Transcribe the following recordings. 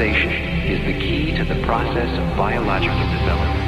is the key to the process of biological development.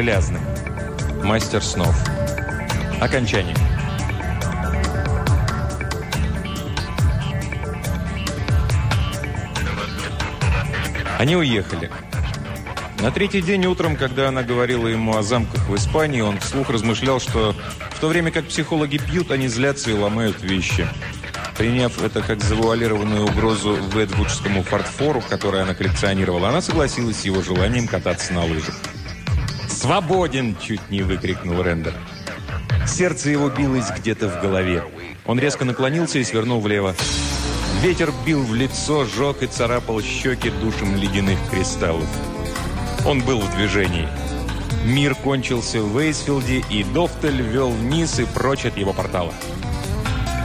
Железный. Мастер снов. Окончание. Они уехали. На третий день утром, когда она говорила ему о замках в Испании, он вслух размышлял, что в то время как психологи пьют, они злятся и ломают вещи. Приняв это как завуалированную угрозу Ведвудскому фортфору, который она коллекционировала, она согласилась с его желанием кататься на лыжах. «Свободен!» – чуть не выкрикнул Рендер. Сердце его билось где-то в голове. Он резко наклонился и свернул влево. Ветер бил в лицо, жег и царапал щеки душем ледяных кристаллов. Он был в движении. Мир кончился в Вейсфилде, и Дофтель вел вниз и прочь от его портала.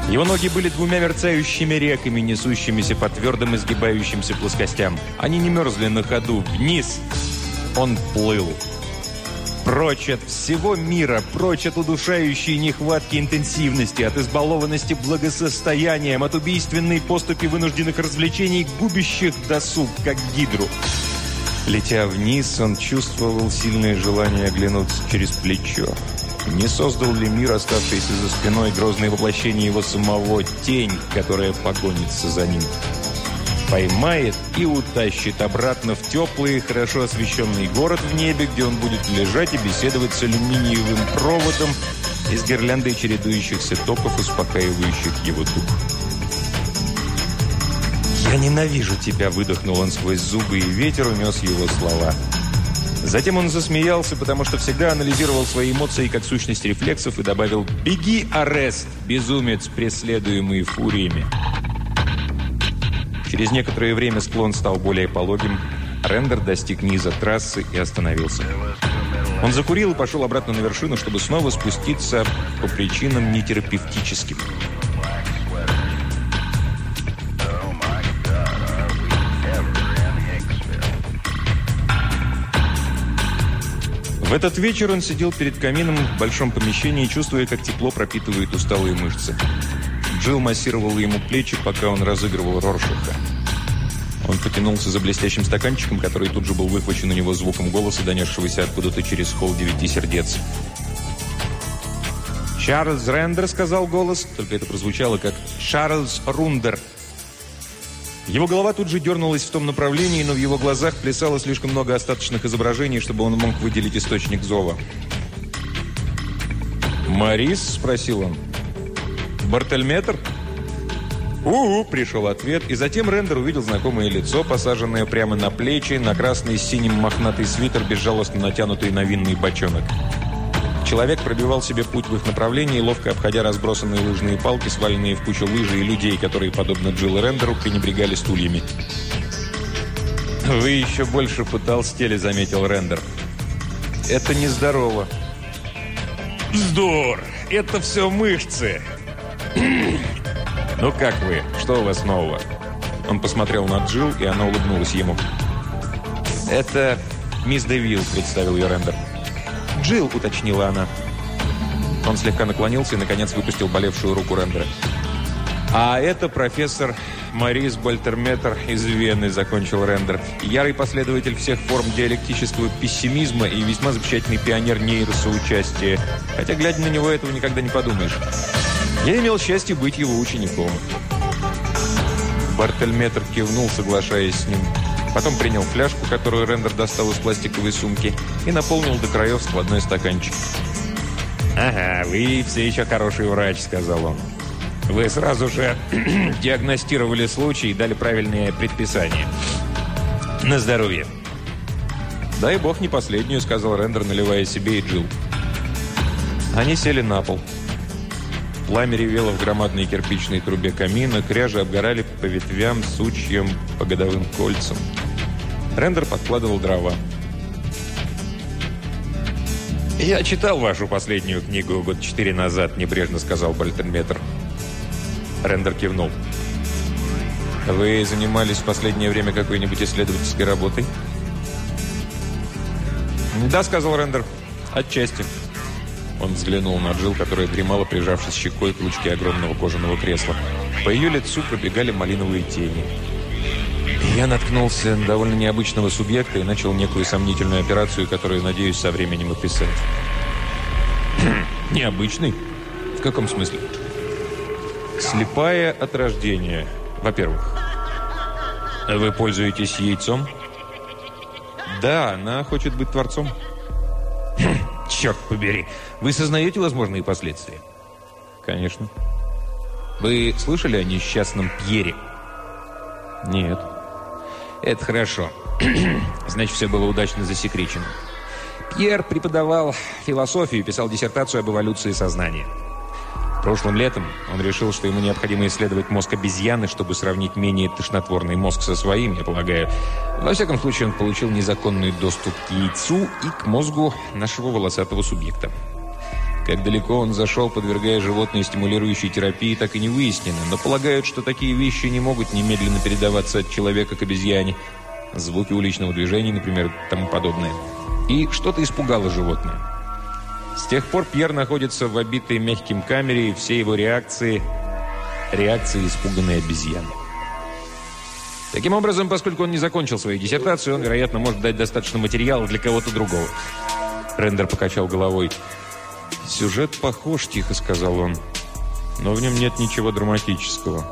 Его ноги были двумя мерцающими реками, несущимися по твердым изгибающимся плоскостям. Они не мерзли на ходу. Вниз он плыл. Прочь от всего мира, прочь от удушающей нехватки интенсивности, от избалованности благосостоянием, от убийственной поступи вынужденных развлечений, губящих досуг, как гидру. Летя вниз, он чувствовал сильное желание оглянуться через плечо. Не создал ли мир, оставшийся за спиной, грозное воплощение его самого, тень, которая погонится за ним? Поймает и утащит обратно в теплый, хорошо освещенный город в небе, где он будет лежать и беседовать с алюминиевым проводом из гирлянды чередующихся токов, успокаивающих его дух. «Я ненавижу тебя!» – выдохнул он сквозь зубы, и ветер унес его слова. Затем он засмеялся, потому что всегда анализировал свои эмоции как сущность рефлексов и добавил «Беги, Арест, безумец, преследуемый фуриями!» Через некоторое время склон стал более пологим. Рендер достиг низа трассы и остановился. Он закурил и пошел обратно на вершину, чтобы снова спуститься по причинам нетерапевтическим. В этот вечер он сидел перед камином в большом помещении, чувствуя, как тепло пропитывает усталые мышцы. Джилл массировала ему плечи, пока он разыгрывал Роршаха. Он потянулся за блестящим стаканчиком, который тут же был выхвачен у него звуком голоса, донесшегося откуда-то через холл девяти сердец. «Чарльз Рендер», — сказал голос, только это прозвучало как «Чарльз Рундер». Его голова тут же дернулась в том направлении, но в его глазах плясало слишком много остаточных изображений, чтобы он мог выделить источник зова. «Марис?» – спросил он. «Бартельметр?» «У-у!» – пришел ответ, и затем Рендер увидел знакомое лицо, посаженное прямо на плечи, на красный с синим мохнатый свитер, безжалостно натянутый на винный бочонок. Человек пробивал себе путь в их направлении, ловко обходя разбросанные лыжные палки, сваленные в кучу лыжи и людей, которые, подобно Джилл Рендеру, пренебрегали стульями. «Вы еще больше потолстели», — заметил Рендер. «Это нездорово». «Вздор! Это все мышцы!» «Ну как вы? Что у вас нового?» Он посмотрел на Джилл, и она улыбнулась ему. «Это мисс Девилл», — представил ее Рендер. «Джилл», — уточнила она. Он слегка наклонился и, наконец, выпустил болевшую руку Рендера. «А это профессор Марис Больтерметр из Вены», — закончил Рендер. «Ярый последователь всех форм диалектического пессимизма и весьма замечательный пионер нейросоучастия. Хотя, глядя на него, этого никогда не подумаешь. Я имел счастье быть его учеником». Бартельметр кивнул, соглашаясь с ним. Потом принял фляжку, которую Рендер достал из пластиковой сумки, и наполнил до краев складной стаканчик. «Ага, вы все еще хороший врач», — сказал он. «Вы сразу же диагностировали случай и дали правильные предписания. На здоровье». «Дай бог не последнюю», — сказал Рендер, наливая себе и Джилл. Они сели на пол. Пламя ревело в громадной кирпичной трубе камина, кряжи обгорали по ветвям, сучьям, по годовым кольцам. Рендер подкладывал дрова. «Я читал вашу последнюю книгу год четыре назад», – небрежно сказал Бальтенметр. Рендер кивнул. «Вы занимались в последнее время какой-нибудь исследовательской работой?» «Да», – сказал Рендер. «Отчасти». Он взглянул на Джилл, которая дремала, прижавшись щекой к ручке огромного кожаного кресла. По ее лицу пробегали малиновые тени. Я наткнулся на довольно необычного субъекта и начал некую сомнительную операцию, которую, надеюсь, со временем описать. Необычный? В каком смысле? Слепая от рождения, во-первых. Вы пользуетесь яйцом? Да, она хочет быть творцом. Черт побери! Вы сознаете возможные последствия? Конечно. Вы слышали о несчастном Пьере? Нет. Это хорошо. Значит, все было удачно засекречено. Пьер преподавал философию и писал диссертацию об эволюции сознания. Прошлым летом он решил, что ему необходимо исследовать мозг обезьяны, чтобы сравнить менее тошнотворный мозг со своим, я полагаю. Во всяком случае, он получил незаконный доступ к яйцу и к мозгу нашего волосатого субъекта. Как далеко он зашел, подвергая животные стимулирующей терапии, так и не выяснено, но полагают, что такие вещи не могут немедленно передаваться от человека к обезьяне. Звуки уличного движения, например, тому подобное. И что-то испугало животное. С тех пор Пьер находится в обитой мягким камере, и все его реакции – реакции испуганной обезьяны. Таким образом, поскольку он не закончил свою диссертацию, он, вероятно, может дать достаточно материала для кого-то другого. Рендер покачал головой – «Сюжет похож», – тихо сказал он. «Но в нем нет ничего драматического.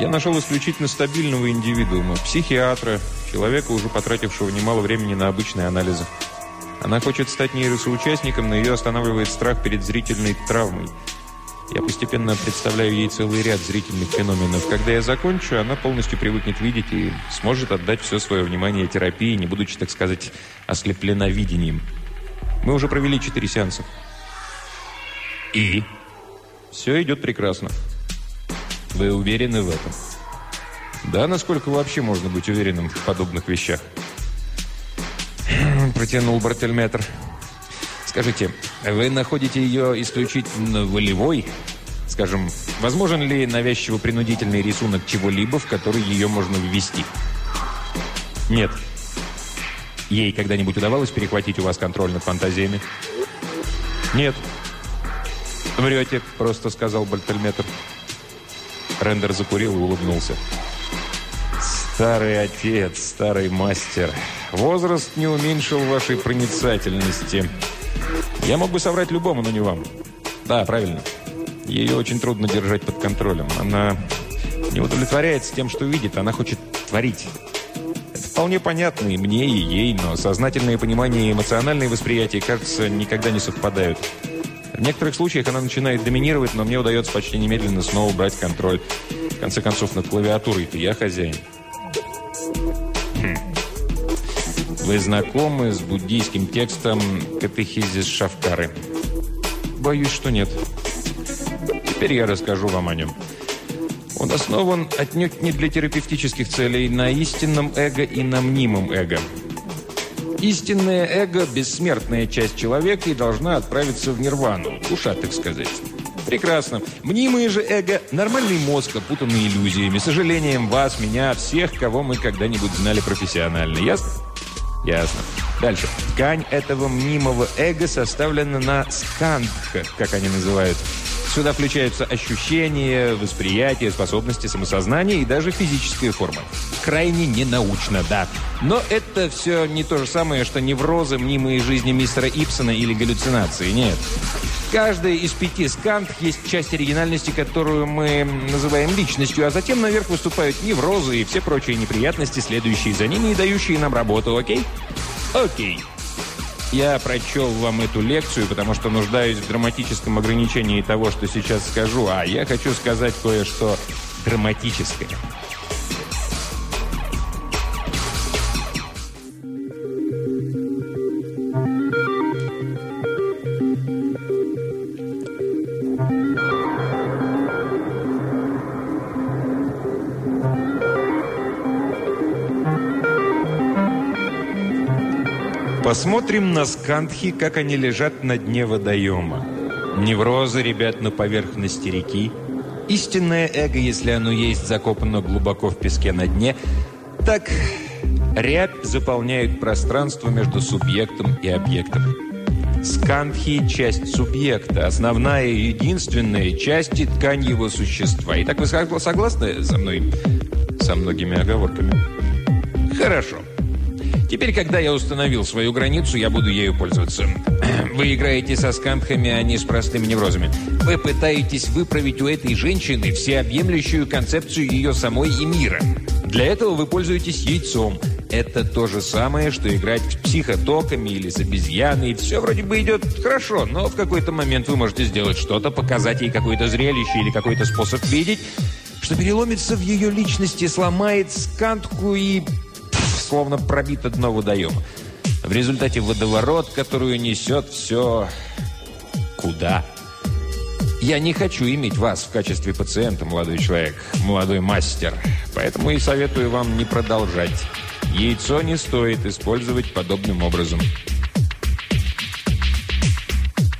Я нашел исключительно стабильного индивидуума, психиатра, человека, уже потратившего немало времени на обычные анализы. Она хочет стать нейросоучастником, но ее останавливает страх перед зрительной травмой. Я постепенно представляю ей целый ряд зрительных феноменов. Когда я закончу, она полностью привыкнет видеть и сможет отдать все свое внимание терапии, не будучи, так сказать, ослеплена видением. Мы уже провели четыре сеанса. И? Все идет прекрасно. Вы уверены в этом? Да, насколько вообще можно быть уверенным в подобных вещах? Протянул Бартельметр. Скажите, вы находите ее исключительно волевой? Скажем, возможен ли навязчиво-принудительный рисунок чего-либо, в который ее можно ввести? Нет. Ей когда-нибудь удавалось перехватить у вас контроль над фантазиями? Нет. «Врете», – просто сказал Бальтельметр. Рендер закурил и улыбнулся. «Старый отец, старый мастер. Возраст не уменьшил вашей проницательности. Я мог бы соврать любому, но не вам. Да, правильно. Ее очень трудно держать под контролем. Она не удовлетворяется тем, что видит. Она хочет творить. Это вполне понятно и мне, и ей, но сознательное понимание и эмоциональное восприятие, кажется, никогда не совпадают. В некоторых случаях она начинает доминировать, но мне удается почти немедленно снова брать контроль. В конце концов, над клавиатурой-то я хозяин. Вы знакомы с буддийским текстом «Катехизис Шавкары»? Боюсь, что нет. Теперь я расскажу вам о нем. Он основан отнюдь не для терапевтических целей на истинном эго и на мнимом эго. Истинное эго – бессмертная часть человека и должна отправиться в нирвану, душа, так сказать. Прекрасно. Мнимое же эго – нормальный мозг, опутанный иллюзиями, сожалением вас, меня, всех, кого мы когда-нибудь знали профессионально. Ясно? Ясно. Дальше. Ткань этого мнимого эго составлена на скандхах, как они называют. Сюда включаются ощущения, восприятие, способности, самосознание и даже физическая форма. Крайне ненаучно, да. Но это все не то же самое, что неврозы, мнимые жизни мистера Ипсона или галлюцинации. Нет. Каждая из пяти скант есть часть оригинальности, которую мы называем личностью, а затем наверх выступают неврозы и все прочие неприятности, следующие за ними и дающие нам работу, окей? Окей. Я прочел вам эту лекцию, потому что нуждаюсь в драматическом ограничении того, что сейчас скажу, а я хочу сказать кое-что драматическое. Посмотрим на скандхи, как они лежат на дне водоема. Неврозы, ребят, на поверхности реки. Истинное эго, если оно есть, закопано глубоко в песке на дне. Так, рябь заполняет пространство между субъектом и объектом. Скандхи – часть субъекта, основная и единственная часть ткань его существа. И так вы согласны со мной? Со многими оговорками. Хорошо. Теперь, когда я установил свою границу, я буду ею пользоваться. Вы играете со скампхами, а не с простыми неврозами. Вы пытаетесь выправить у этой женщины всеобъемлющую концепцию ее самой и мира. Для этого вы пользуетесь яйцом. Это то же самое, что играть с психотоками или с обезьяной. Все вроде бы идет хорошо, но в какой-то момент вы можете сделать что-то, показать ей какое-то зрелище или какой-то способ видеть, что переломится в ее личности, сломает скантку и словно пробито дно водоема. В результате водоворот, которую несет все... Куда? Я не хочу иметь вас в качестве пациента, молодой человек, молодой мастер. Поэтому и советую вам не продолжать. Яйцо не стоит использовать подобным образом.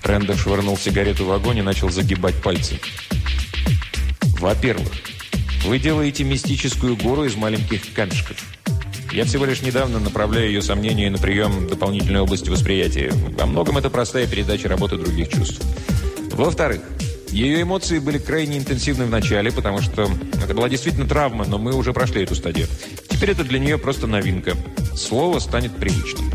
Рэндер швырнул сигарету в огонь и начал загибать пальцы. Во-первых, вы делаете мистическую гору из маленьких камешков. Я всего лишь недавно направляю ее сомнения на прием дополнительной области восприятия. Во многом это простая передача работы других чувств. Во-вторых, ее эмоции были крайне интенсивны в начале, потому что это была действительно травма, но мы уже прошли эту стадию. Теперь это для нее просто новинка. Слово станет привычным.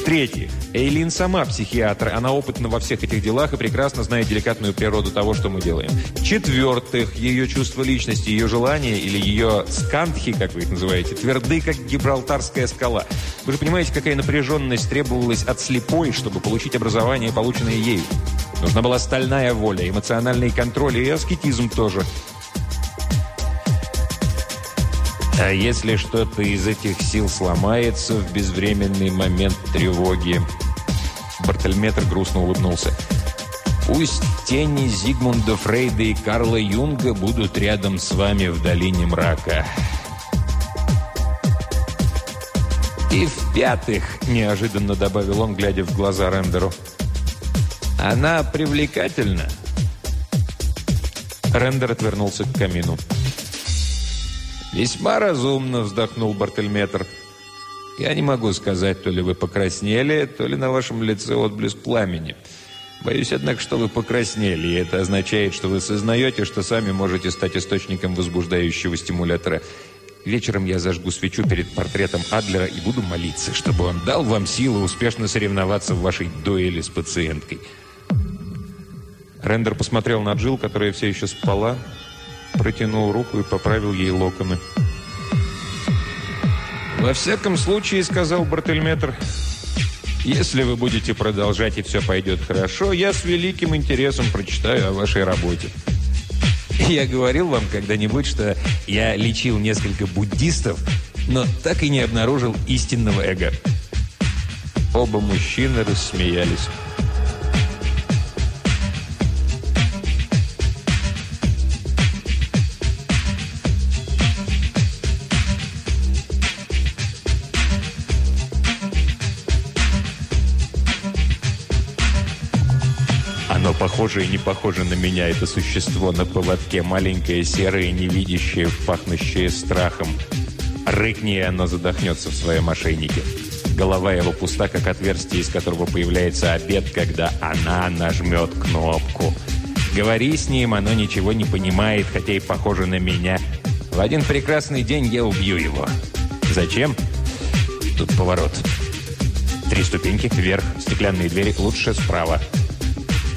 В-третьих, Эйлин сама психиатр, она опытна во всех этих делах и прекрасно знает деликатную природу того, что мы делаем. В-четвертых, ее чувство личности, ее желания или ее скандхи, как вы их называете, тверды, как гибралтарская скала. Вы же понимаете, какая напряженность требовалась от слепой, чтобы получить образование, полученное ею. Нужна была стальная воля, эмоциональный контроль и аскетизм тоже – А если что-то из этих сил сломается в безвременный момент тревоги? Бартельметр грустно улыбнулся. Пусть тени Зигмунда Фрейда и Карла Юнга будут рядом с вами в долине мрака. И в-пятых, неожиданно добавил он, глядя в глаза Рендеру, она привлекательна. Рендер отвернулся к камину. «Весьма разумно», — вздохнул Бартельметр. «Я не могу сказать, то ли вы покраснели, то ли на вашем лице отблеск пламени. Боюсь, однако, что вы покраснели, и это означает, что вы сознаете, что сами можете стать источником возбуждающего стимулятора. Вечером я зажгу свечу перед портретом Адлера и буду молиться, чтобы он дал вам силу успешно соревноваться в вашей дуэли с пациенткой». Рендер посмотрел на Джилл, которая все еще спала, протянул руку и поправил ей локоны. «Во всяком случае, — сказал Бартельметр, — если вы будете продолжать и все пойдет хорошо, я с великим интересом прочитаю о вашей работе». Я говорил вам когда-нибудь, что я лечил несколько буддистов, но так и не обнаружил истинного эго. Оба мужчины рассмеялись. Похоже и не похоже на меня, это существо на поводке, маленькое, серое, невидящее, пахнущее страхом. Рыкни, и оно задохнется в своем ошейнике. Голова его пуста, как отверстие, из которого появляется обед, когда она нажмет кнопку. Говори с ним, оно ничего не понимает, хотя и похоже на меня. В один прекрасный день я убью его. Зачем? Тут поворот. Три ступеньки, вверх, стеклянные двери, лучше справа.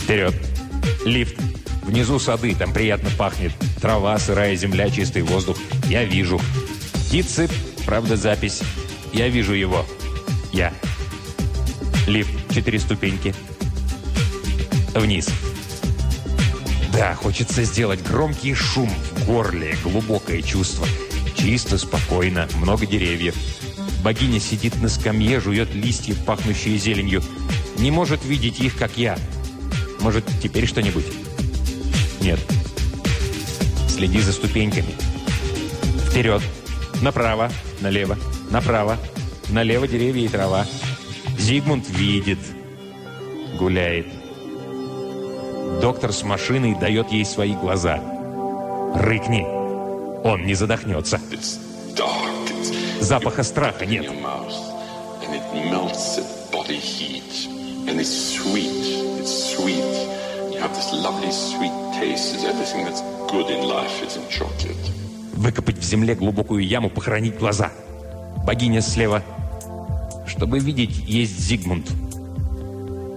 Вперед. Лифт. Внизу сады, там приятно пахнет. Трава, сырая земля, чистый воздух. Я вижу. Птицы, правда, запись. Я вижу его. Я. Лифт. Четыре ступеньки. Вниз. Да, хочется сделать громкий шум в горле, глубокое чувство. Чисто, спокойно, много деревьев. Богиня сидит на скамье, жует листья, пахнущие зеленью. Не может видеть их, как я. Может, теперь что-нибудь? Нет. Следи за ступеньками. Вперед. Направо. Налево. Направо. Налево деревья и трава. Зигмунд видит. Гуляет. Доктор с машиной дает ей свои глаза. Рыкни. Он не задохнется. Запаха страха нет. Выкопать в земле глубокую яму, похоронить глаза. Богиня слева чтобы видеть, есть Зигмунд.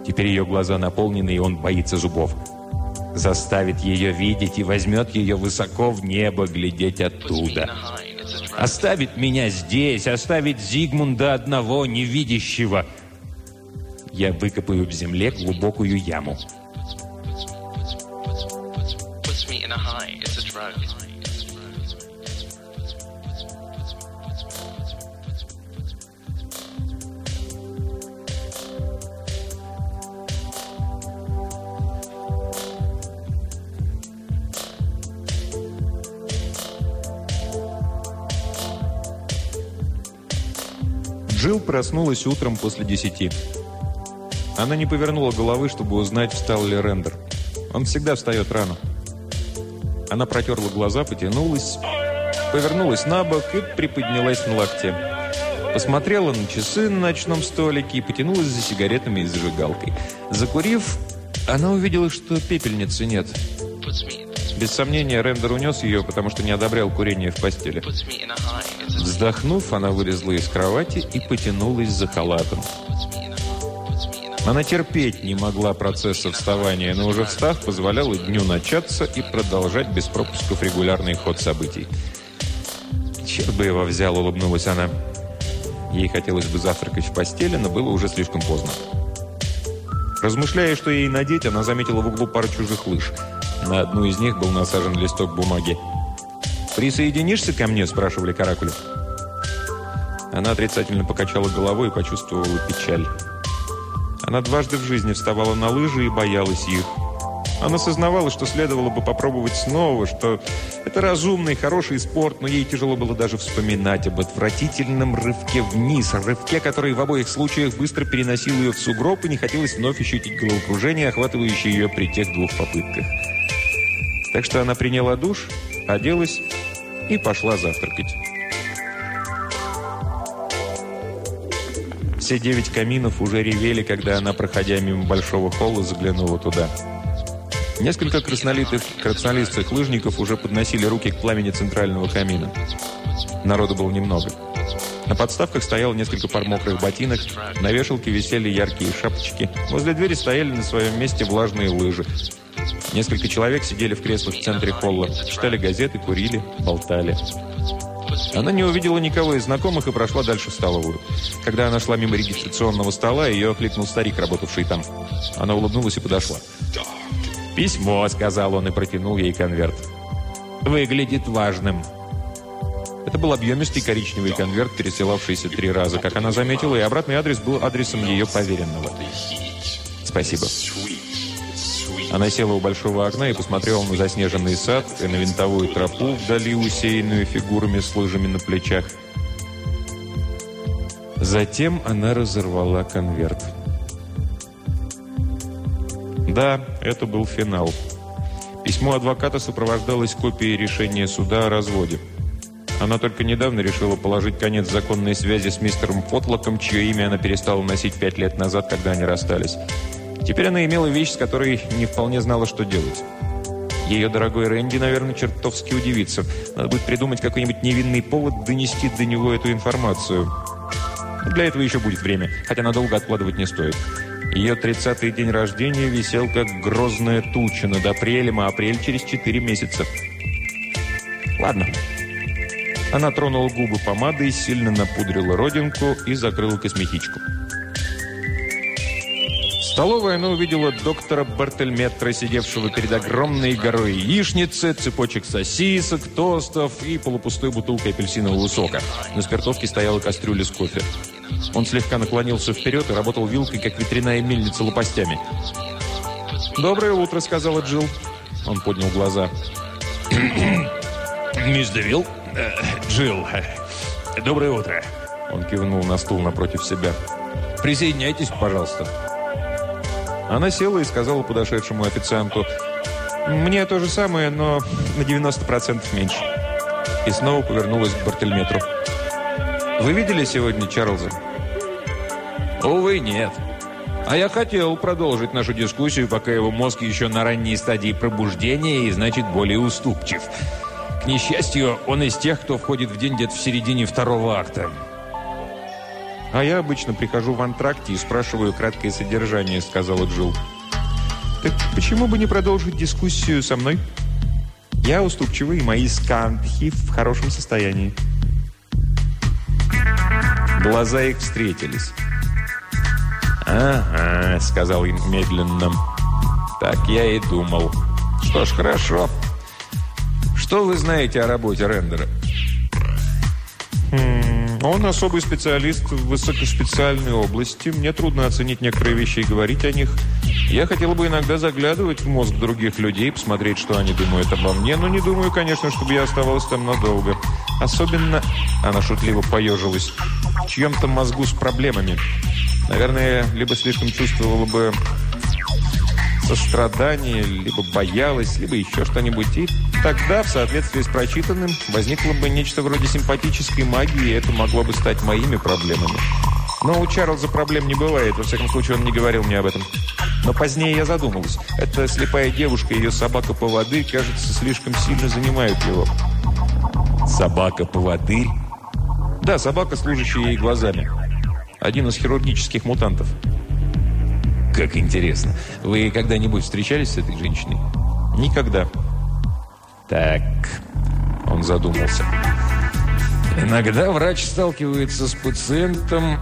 Теперь ее глаза наполнены, и он боится зубов. Заставит ее видеть и возьмет ее высоко в небо глядеть оттуда. Оставит меня здесь, оставит Зигмунда одного, невидящего. Я выкопаю в земле глубокую яму. Джилл проснулась утром после десяти. Она не повернула головы, чтобы узнать, встал ли Рендер. Он всегда встает рано. Она протерла глаза, потянулась, повернулась на бок и приподнялась на локте. Посмотрела на часы на ночном столике и потянулась за сигаретами и зажигалкой. Закурив, она увидела, что пепельницы нет. Без сомнения, Рендер унес ее, потому что не одобрял курение в постели. Вздохнув, она вылезла из кровати и потянулась за халатом. Она терпеть не могла процесса вставания, но уже встав, позволяла дню начаться и продолжать без пропусков регулярный ход событий. «Черт бы его взял», — улыбнулась она. Ей хотелось бы завтракать в постели, но было уже слишком поздно. Размышляя, что ей надеть, она заметила в углу пару чужих лыж — на одну из них был насажен листок бумаги. «Присоединишься ко мне?» – спрашивали каракули. Она отрицательно покачала головой и почувствовала печаль. Она дважды в жизни вставала на лыжи и боялась их. Она сознавала, что следовало бы попробовать снова, что это разумный, хороший спорт, но ей тяжело было даже вспоминать об отвратительном рывке вниз, рывке, который в обоих случаях быстро переносил ее в сугроб, и не хотелось вновь ощутить головокружение, охватывающее ее при тех двух попытках. Так что она приняла душ, оделась и пошла завтракать. Все девять каминов уже ревели, когда она, проходя мимо большого холла, заглянула туда. Несколько краснолитых, краснолистых лыжников уже подносили руки к пламени центрального камина. Народу было немного. На подставках стояло несколько пар мокрых ботинок, на вешалке висели яркие шапочки, возле двери стояли на своем месте влажные лыжи. Несколько человек сидели в креслах в центре холла, читали газеты, курили, болтали. Она не увидела никого из знакомых и прошла дальше в столовую. Когда она шла мимо регистрационного стола, ее окликнул старик, работавший там. Она улыбнулась и подошла. «Письмо», — сказал он и протянул ей конверт. «Выглядит важным». Это был объемистый коричневый конверт, пересылавшийся три раза. Как она заметила, и обратный адрес был адресом ее поверенного. «Спасибо». Она села у большого окна и посмотрела на заснеженный сад и на винтовую тропу, вдали усеянную фигурами с лыжами на плечах. Затем она разорвала конверт. Да, это был финал. Письмо адвоката сопровождалось копией решения суда о разводе. Она только недавно решила положить конец законной связи с мистером Потлоком, чье имя она перестала носить пять лет назад, когда они расстались. Теперь она имела вещь, с которой не вполне знала, что делать. Ее дорогой Рэнди, наверное, чертовски удивится. Надо будет придумать какой-нибудь невинный повод донести до него эту информацию. Для этого еще будет время, хотя надолго откладывать не стоит. Ее 30-й день рождения висел как грозная туча над апрелем, а апрель через 4 месяца. Ладно. Она тронула губы помадой, сильно напудрила родинку и закрыла косметичку столовой она увидела доктора Бартельметра, сидевшего перед огромной горой яичницы, цепочек сосисок, тостов и полупустой бутылкой апельсинового сока. На спиртовке стояла кастрюля с кофе. Он слегка наклонился вперед и работал вилкой, как ветряная мельница лопастями. «Доброе утро», — сказала Джилл. Он поднял глаза. «Мисс Девилл? Э, Джилл, доброе утро». Он кивнул на стул напротив себя. «Присоединяйтесь, пожалуйста». Она села и сказала подошедшему официанту, «Мне то же самое, но на 90% меньше». И снова повернулась к Бартельметру. «Вы видели сегодня Чарльза?» «Увы, нет. А я хотел продолжить нашу дискуссию, пока его мозг еще на ранней стадии пробуждения и, значит, более уступчив. К несчастью, он из тех, кто входит в день где-то в середине второго акта». «А я обычно прихожу в антракте и спрашиваю краткое содержание», — сказала Джилл. «Так почему бы не продолжить дискуссию со мной? Я уступчивый, мои скантхи в хорошем состоянии». Глаза их встретились. «Ага», — сказал им медленно. «Так я и думал. Что ж, хорошо. Что вы знаете о работе рендера?» «Хм...» Он особый специалист в высокоспециальной области. Мне трудно оценить некоторые вещи и говорить о них. Я хотела бы иногда заглядывать в мозг других людей, посмотреть, что они думают обо мне, но не думаю, конечно, чтобы я оставалась там надолго. Особенно, она шутливо поежилась, в чьем-то мозгу с проблемами. Наверное, либо слишком чувствовала бы сострадание, либо боялась, либо еще что-нибудь. И тогда, в соответствии с прочитанным, возникло бы нечто вроде симпатической магии, и это могло бы стать моими проблемами. Но у Чарльза проблем не бывает, во всяком случае, он не говорил мне об этом. Но позднее я задумалась. Эта слепая девушка и ее собака-поводырь, кажется, слишком сильно занимают его. Собака-поводырь? Да, собака, служащая ей глазами. Один из хирургических мутантов. Как интересно. Вы когда-нибудь встречались с этой женщиной? Никогда. Так, он задумался. Иногда врач сталкивается с пациентом,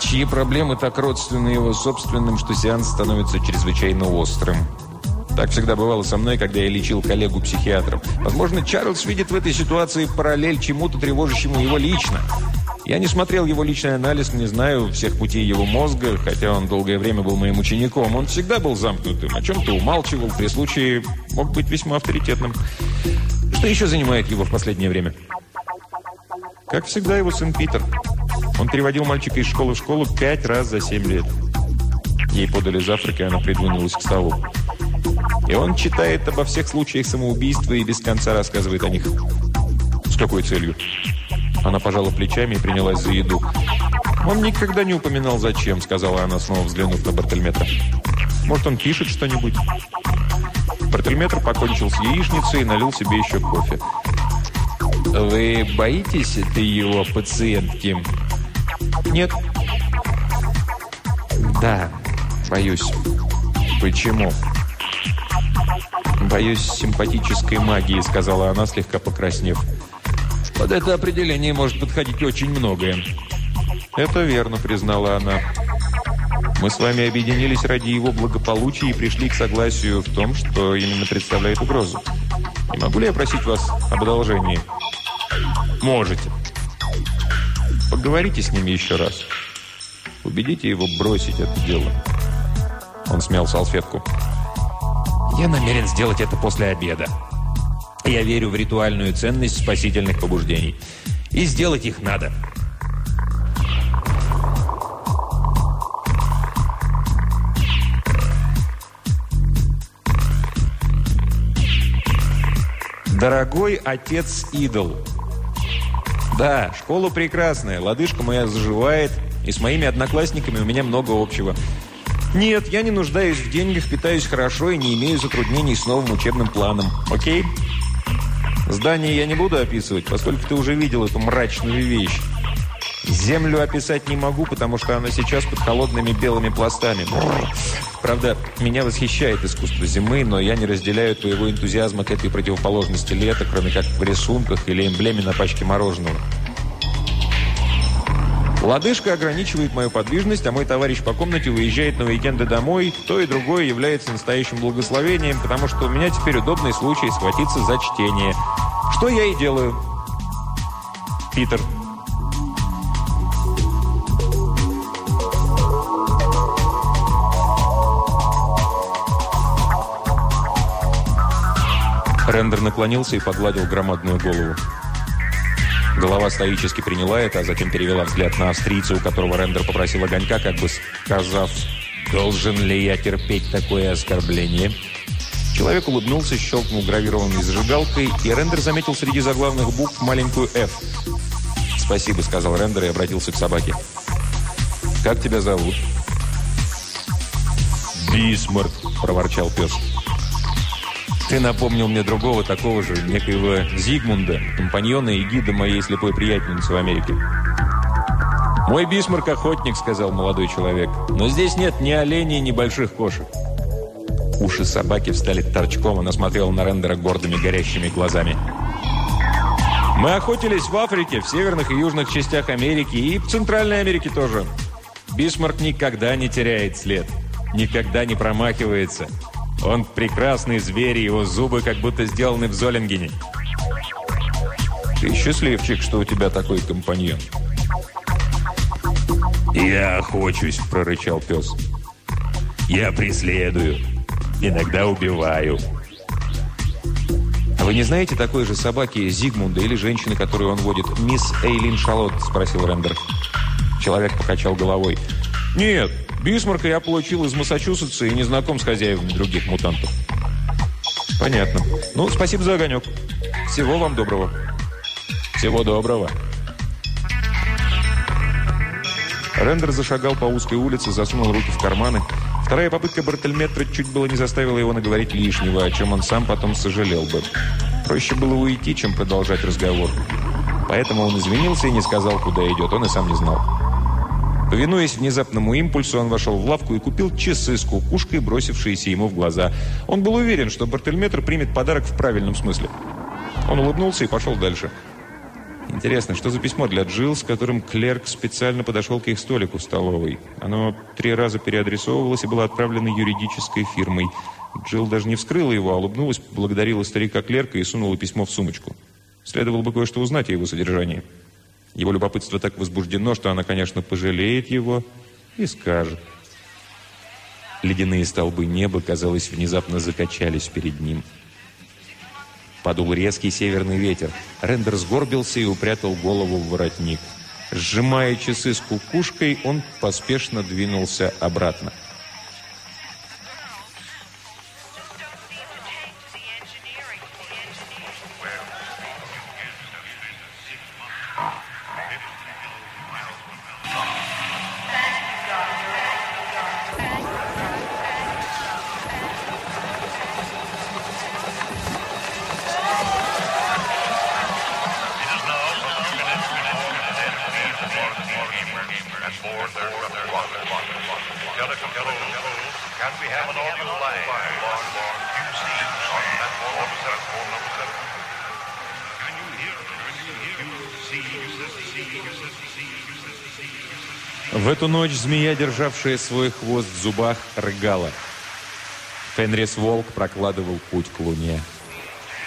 чьи проблемы так родственны его собственным, что сеанс становится чрезвычайно острым. Так всегда бывало со мной, когда я лечил коллегу-психиатром. Возможно, Чарльз видит в этой ситуации параллель чему-то тревожащему его лично. Я не смотрел его личный анализ, не знаю всех путей его мозга, хотя он долгое время был моим учеником. Он всегда был замкнутым, о чем-то умалчивал, при случае мог быть весьма авторитетным. Что еще занимает его в последнее время? Как всегда, его сын Питер. Он переводил мальчика из школы в школу пять раз за семь лет. Ей подали завтрак, и она придвинулась к столу. И он читает обо всех случаях самоубийства и без конца рассказывает о них. С какой целью? Она пожала плечами и принялась за еду. «Он никогда не упоминал, зачем», — сказала она, снова взглянув на Бартельметра. «Может, он пишет что-нибудь?» Бартельметр покончил с яичницей и налил себе еще кофе. «Вы боитесь этой его пациентки?» «Нет». «Да, боюсь». «Почему?» «Боюсь симпатической магии», — сказала она, слегка покраснев. Под это определение может подходить очень многое. Это верно, признала она. Мы с вами объединились ради его благополучия и пришли к согласию в том, что именно представляет угрозу. Не могу ли я просить вас об одолжении? Можете. Поговорите с ним еще раз. Убедите его бросить это дело. Он смял салфетку. Я намерен сделать это после обеда. Я верю в ритуальную ценность спасительных побуждений. И сделать их надо. Дорогой отец-идол. Да, школа прекрасная, лодыжка моя заживает, и с моими одноклассниками у меня много общего. Нет, я не нуждаюсь в деньгах, питаюсь хорошо и не имею затруднений с новым учебным планом. Окей? Здание я не буду описывать, поскольку ты уже видел эту мрачную вещь. Землю описать не могу, потому что она сейчас под холодными белыми пластами. Правда, меня восхищает искусство зимы, но я не разделяю твоего энтузиазма к этой противоположности лета, кроме как в рисунках или эмблеме на пачке мороженого. Лодыжка ограничивает мою подвижность, а мой товарищ по комнате уезжает на уикенды домой. То и другое является настоящим благословением, потому что у меня теперь удобный случай схватиться за чтение. Что я и делаю. Питер. Рендер наклонился и погладил громадную голову. Голова стоически приняла это, а затем перевела взгляд на австрийца, у которого Рендер попросил огонька, как бы сказав, «Должен ли я терпеть такое оскорбление?» Человек улыбнулся, щелкнул гравированной зажигалкой, и Рендер заметил среди заглавных букв маленькую «Ф». «Спасибо», — сказал Рендер и обратился к собаке. «Как тебя зовут?» «Бисмарк», — проворчал пес. Ты напомнил мне другого такого же, некоего Зигмунда, компаньона и гида моей слепой приятельницы в Америке. «Мой бисмарк – охотник», – сказал молодой человек. «Но здесь нет ни оленей, ни больших кошек». Уши собаки встали торчком, она смотрела на Рендера гордыми горящими глазами. «Мы охотились в Африке, в северных и южных частях Америки и в Центральной Америке тоже. Бисмарк никогда не теряет след, никогда не промахивается». Он прекрасный зверь, его зубы как будто сделаны в Золингене. Ты счастливчик, что у тебя такой компаньон. «Я охочусь», — прорычал пес. «Я преследую. Иногда убиваю». «А вы не знаете такой же собаки Зигмунда или женщины, которую он водит? Мисс Эйлин Шалот?» – спросил Рендер. Человек покачал головой. «Нет, Бисмарка я получил из Массачусетса и не знаком с хозяевами других мутантов. Понятно. Ну, спасибо за огонек. Всего вам доброго. Всего доброго. Рендер зашагал по узкой улице, засунул руки в карманы. Вторая попытка Бартельметра чуть было не заставила его наговорить лишнего, о чем он сам потом сожалел бы. Проще было уйти, чем продолжать разговор. Поэтому он извинился и не сказал, куда идет. Он и сам не знал. Повинуясь внезапному импульсу, он вошел в лавку и купил часы с кукушкой, бросившиеся ему в глаза. Он был уверен, что Бартельметр примет подарок в правильном смысле. Он улыбнулся и пошел дальше. Интересно, что за письмо для Джилл, с которым клерк специально подошел к их столику в столовой? Оно три раза переадресовывалось и было отправлено юридической фирмой. Джилл даже не вскрыла его, а улыбнулась, благодарила старика-клерка и сунула письмо в сумочку. Следовало бы кое-что узнать о его содержании. Его любопытство так возбуждено, что она, конечно, пожалеет его и скажет. Ледяные столбы неба, казалось, внезапно закачались перед ним. Подул резкий северный ветер. Рендер сгорбился и упрятал голову в воротник. Сжимая часы с кукушкой, он поспешно двинулся обратно. Эту ночь змея, державшая свой хвост в зубах, рыгала. Фенрис Волк прокладывал путь к луне.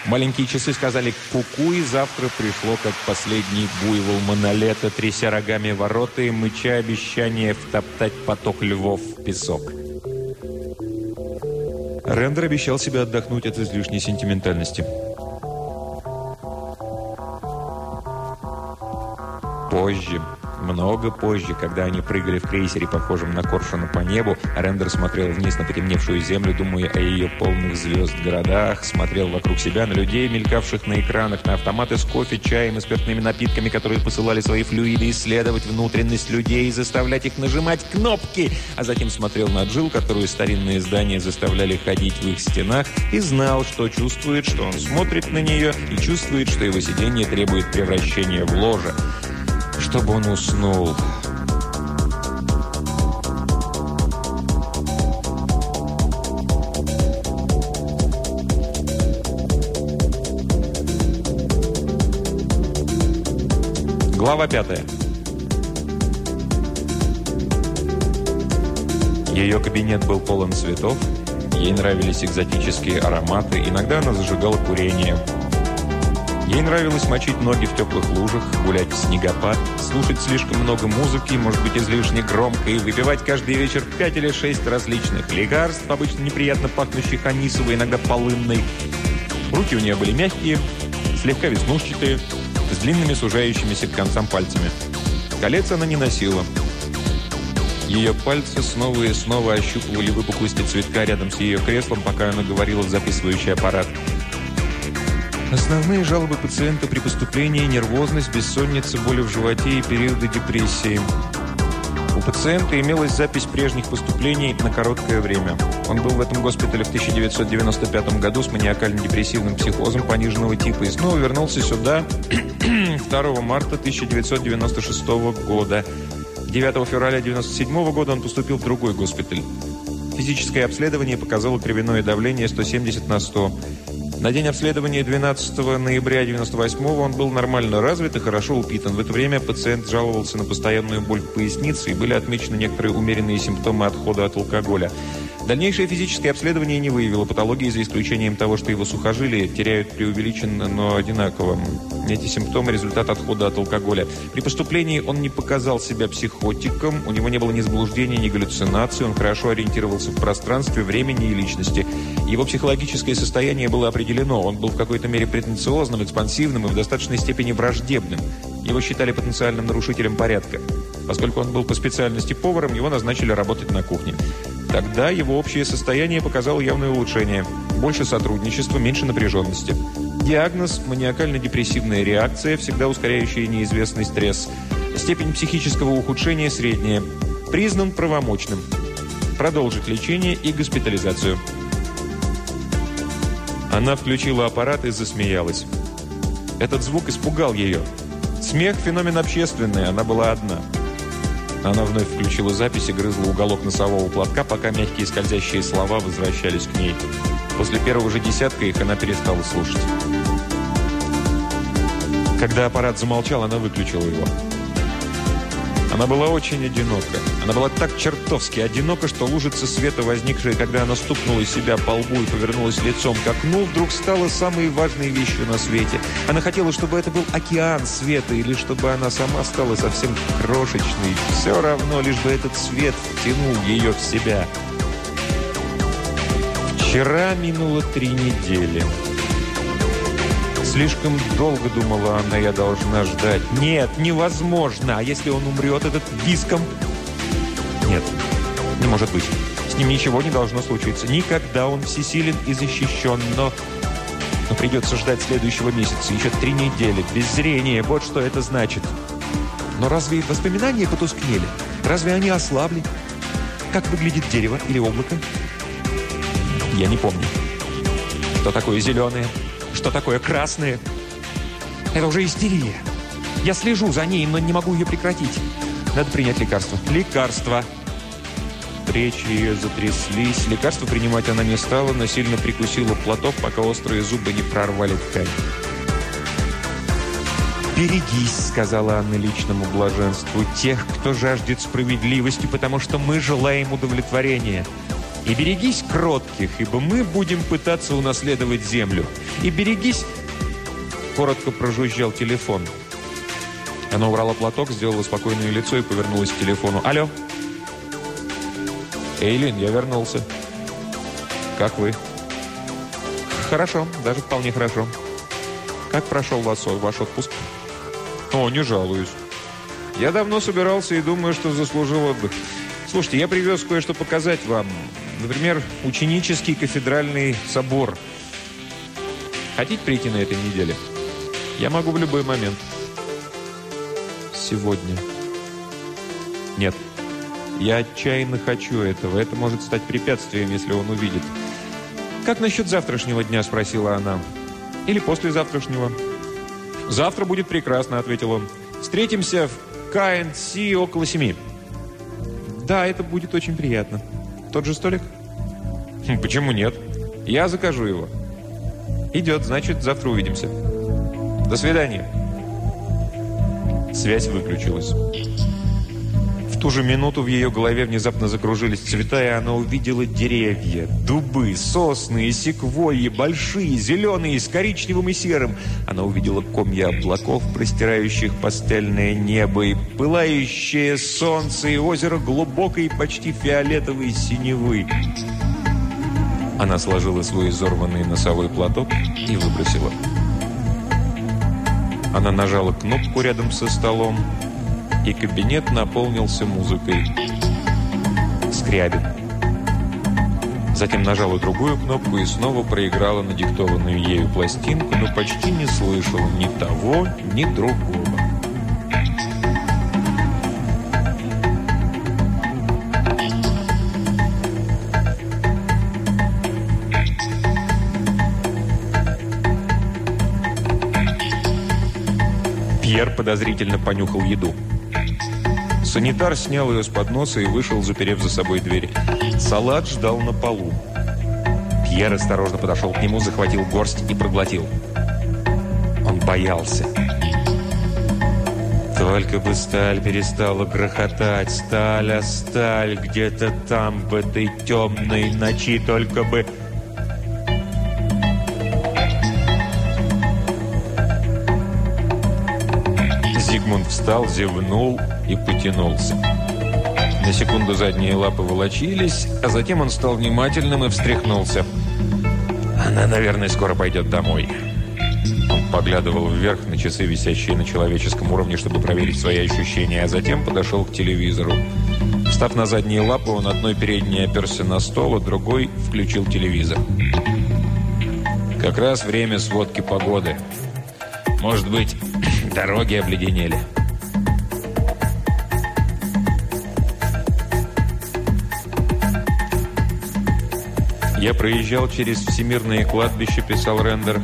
Маленькие часы сказали «ку-ку», и завтра пришло, как последний буйвол монолета, тряся рогами ворота и мыча обещание втоптать поток львов в песок. Рендер обещал себе отдохнуть от излишней сентиментальности. Много позже, когда они прыгали в крейсере, похожем на Коршуна по небу, Рендер смотрел вниз на потемневшую землю, думая о ее полных звезд городах, смотрел вокруг себя на людей, мелькавших на экранах, на автоматы с кофе, чаем и спиртными напитками, которые посылали свои флюиды исследовать внутренность людей и заставлять их нажимать кнопки, а затем смотрел на Джил, которую старинные здания заставляли ходить в их стенах, и знал, что чувствует, что он смотрит на нее, и чувствует, что его сидение требует превращения в ложе чтобы он уснул. Глава пятая. Ее кабинет был полон цветов, ей нравились экзотические ароматы, иногда она зажигала курение – Ей нравилось мочить ноги в теплых лужах, гулять в снегопад, слушать слишком много музыки, может быть, излишне громко, и выпивать каждый вечер пять или шесть различных лекарств, обычно неприятно пахнущих анисовой, иногда полынной. Руки у нее были мягкие, слегка веснушчатые, с длинными сужающимися к концам пальцами. Колец она не носила. Ее пальцы снова и снова ощупывали выпуклости цветка рядом с ее креслом, пока она говорила в записывающий аппарат – Основные жалобы пациента при поступлении – нервозность, бессонница, боли в животе и периоды депрессии. У пациента имелась запись прежних поступлений на короткое время. Он был в этом госпитале в 1995 году с маниакально-депрессивным психозом пониженного типа и снова вернулся сюда 2 марта 1996 года. 9 февраля 1997 года он поступил в другой госпиталь. Физическое обследование показало кровяное давление 170 на 100. На день обследования 12 ноября 1998 он был нормально развит и хорошо упитан. В это время пациент жаловался на постоянную боль в пояснице и были отмечены некоторые умеренные симптомы отхода от алкоголя. Дальнейшее физическое обследование не выявило патологии, за исключением того, что его сухожилия теряют преувеличенно, но одинаково. Эти симптомы – результат отхода от алкоголя. При поступлении он не показал себя психотиком, у него не было ни заблуждений, ни галлюцинаций, он хорошо ориентировался в пространстве, времени и личности. Его психологическое состояние было определено, он был в какой-то мере претенциозным, экспансивным и в достаточной степени враждебным. Его считали потенциальным нарушителем порядка. Поскольку он был по специальности поваром, его назначили работать на кухне. Тогда его общее состояние показало явное улучшение. Больше сотрудничества, меньше напряженности. Диагноз – маниакально-депрессивная реакция, всегда ускоряющая неизвестный стресс. Степень психического ухудшения средняя. Признан правомочным. Продолжить лечение и госпитализацию. Она включила аппарат и засмеялась. Этот звук испугал ее. Смех – феномен общественный, она была одна – она вновь включила запись и грызла уголок носового платка, пока мягкие скользящие слова возвращались к ней. После первого же десятка их она перестала слушать. Когда аппарат замолчал, она выключила его. Она была очень одинока. Она была так чертовски одинока, что лужица света, возникшая, когда она стукнула себя по лбу и повернулась лицом к окну, вдруг стала самой важной вещью на свете. Она хотела, чтобы это был океан света, или чтобы она сама стала совсем крошечной. Все равно, лишь бы этот свет втянул ее в себя. Вчера минуло три недели. Слишком долго, думала она, я должна ждать. Нет, невозможно. А если он умрет, этот диском? Нет, не может быть. С ним ничего не должно случиться. Никогда он всесилен и защищен, но... Но придется ждать следующего месяца, еще три недели, без зрения, вот что это значит. Но разве воспоминания потускнели? Разве они ослабли? Как выглядит дерево или облако? Я не помню. Что такое зеленое? Что такое красное? Это уже истерия. Я слежу за ней, но не могу ее прекратить. Надо принять лекарство. Лекарство! Плечи ее затряслись. Лекарство принимать она не стала, но сильно прикусила платок, пока острые зубы не прорвали ткань. «Берегись», — сказала Анна личному блаженству, — «тех, кто жаждет справедливости, потому что мы желаем удовлетворения». И берегись кротких, ибо мы будем пытаться унаследовать землю. И берегись...» Коротко прожужжал телефон. Она убрала платок, сделала спокойное лицо и повернулась к телефону. «Алло!» «Эйлин, я вернулся». «Как вы?» «Хорошо, даже вполне хорошо». «Как прошел вас, ваш отпуск?» «О, не жалуюсь. Я давно собирался и думаю, что заслужил отдых. Слушайте, я привез кое-что показать вам. Например, ученический кафедральный собор. Хотите прийти на этой неделе? Я могу в любой момент. Сегодня. Нет. Я отчаянно хочу этого. Это может стать препятствием, если он увидит. «Как насчет завтрашнего дня?» – спросила она. «Или послезавтрашнего?» «Завтра будет прекрасно», – ответил он. «Встретимся в КНС около семи». «Да, это будет очень приятно. Тот же столик?» хм, «Почему нет? Я закажу его». «Идет, значит, завтра увидимся». «До свидания». Связь выключилась. Ту же минуту в ее голове внезапно закружились цвета, и она увидела деревья, дубы, сосны и секвойи, большие, зеленые, с коричневым и серым. Она увидела комья облаков, простирающих пастельное небо, и пылающее солнце, и озеро глубокой, почти фиолетовой синевы. Она сложила свой изорванный носовой платок и выбросила. Она нажала кнопку рядом со столом, и кабинет наполнился музыкой. Скрябин. Затем нажала другую кнопку и снова проиграла надиктованную ею пластинку, но почти не слышала ни того, ни другого. Пьер подозрительно понюхал еду. Санитар снял ее с подноса и вышел, заперев за собой дверь. Салат ждал на полу. Пьер осторожно подошел к нему, захватил горсть и проглотил. Он боялся. Только бы сталь перестала грохотать. Сталь, а сталь где-то там, в этой темной ночи, только бы... встал, зевнул и потянулся. На секунду задние лапы волочились, а затем он стал внимательным и встряхнулся. «Она, наверное, скоро пойдет домой». Он поглядывал вверх на часы, висящие на человеческом уровне, чтобы проверить свои ощущения, а затем подошел к телевизору. Встав на задние лапы, он одной передней оперся на стол, а другой включил телевизор. Как раз время сводки погоды. Может быть, дороги обледенели. «Я проезжал через всемирные кладбища», – писал Рендер.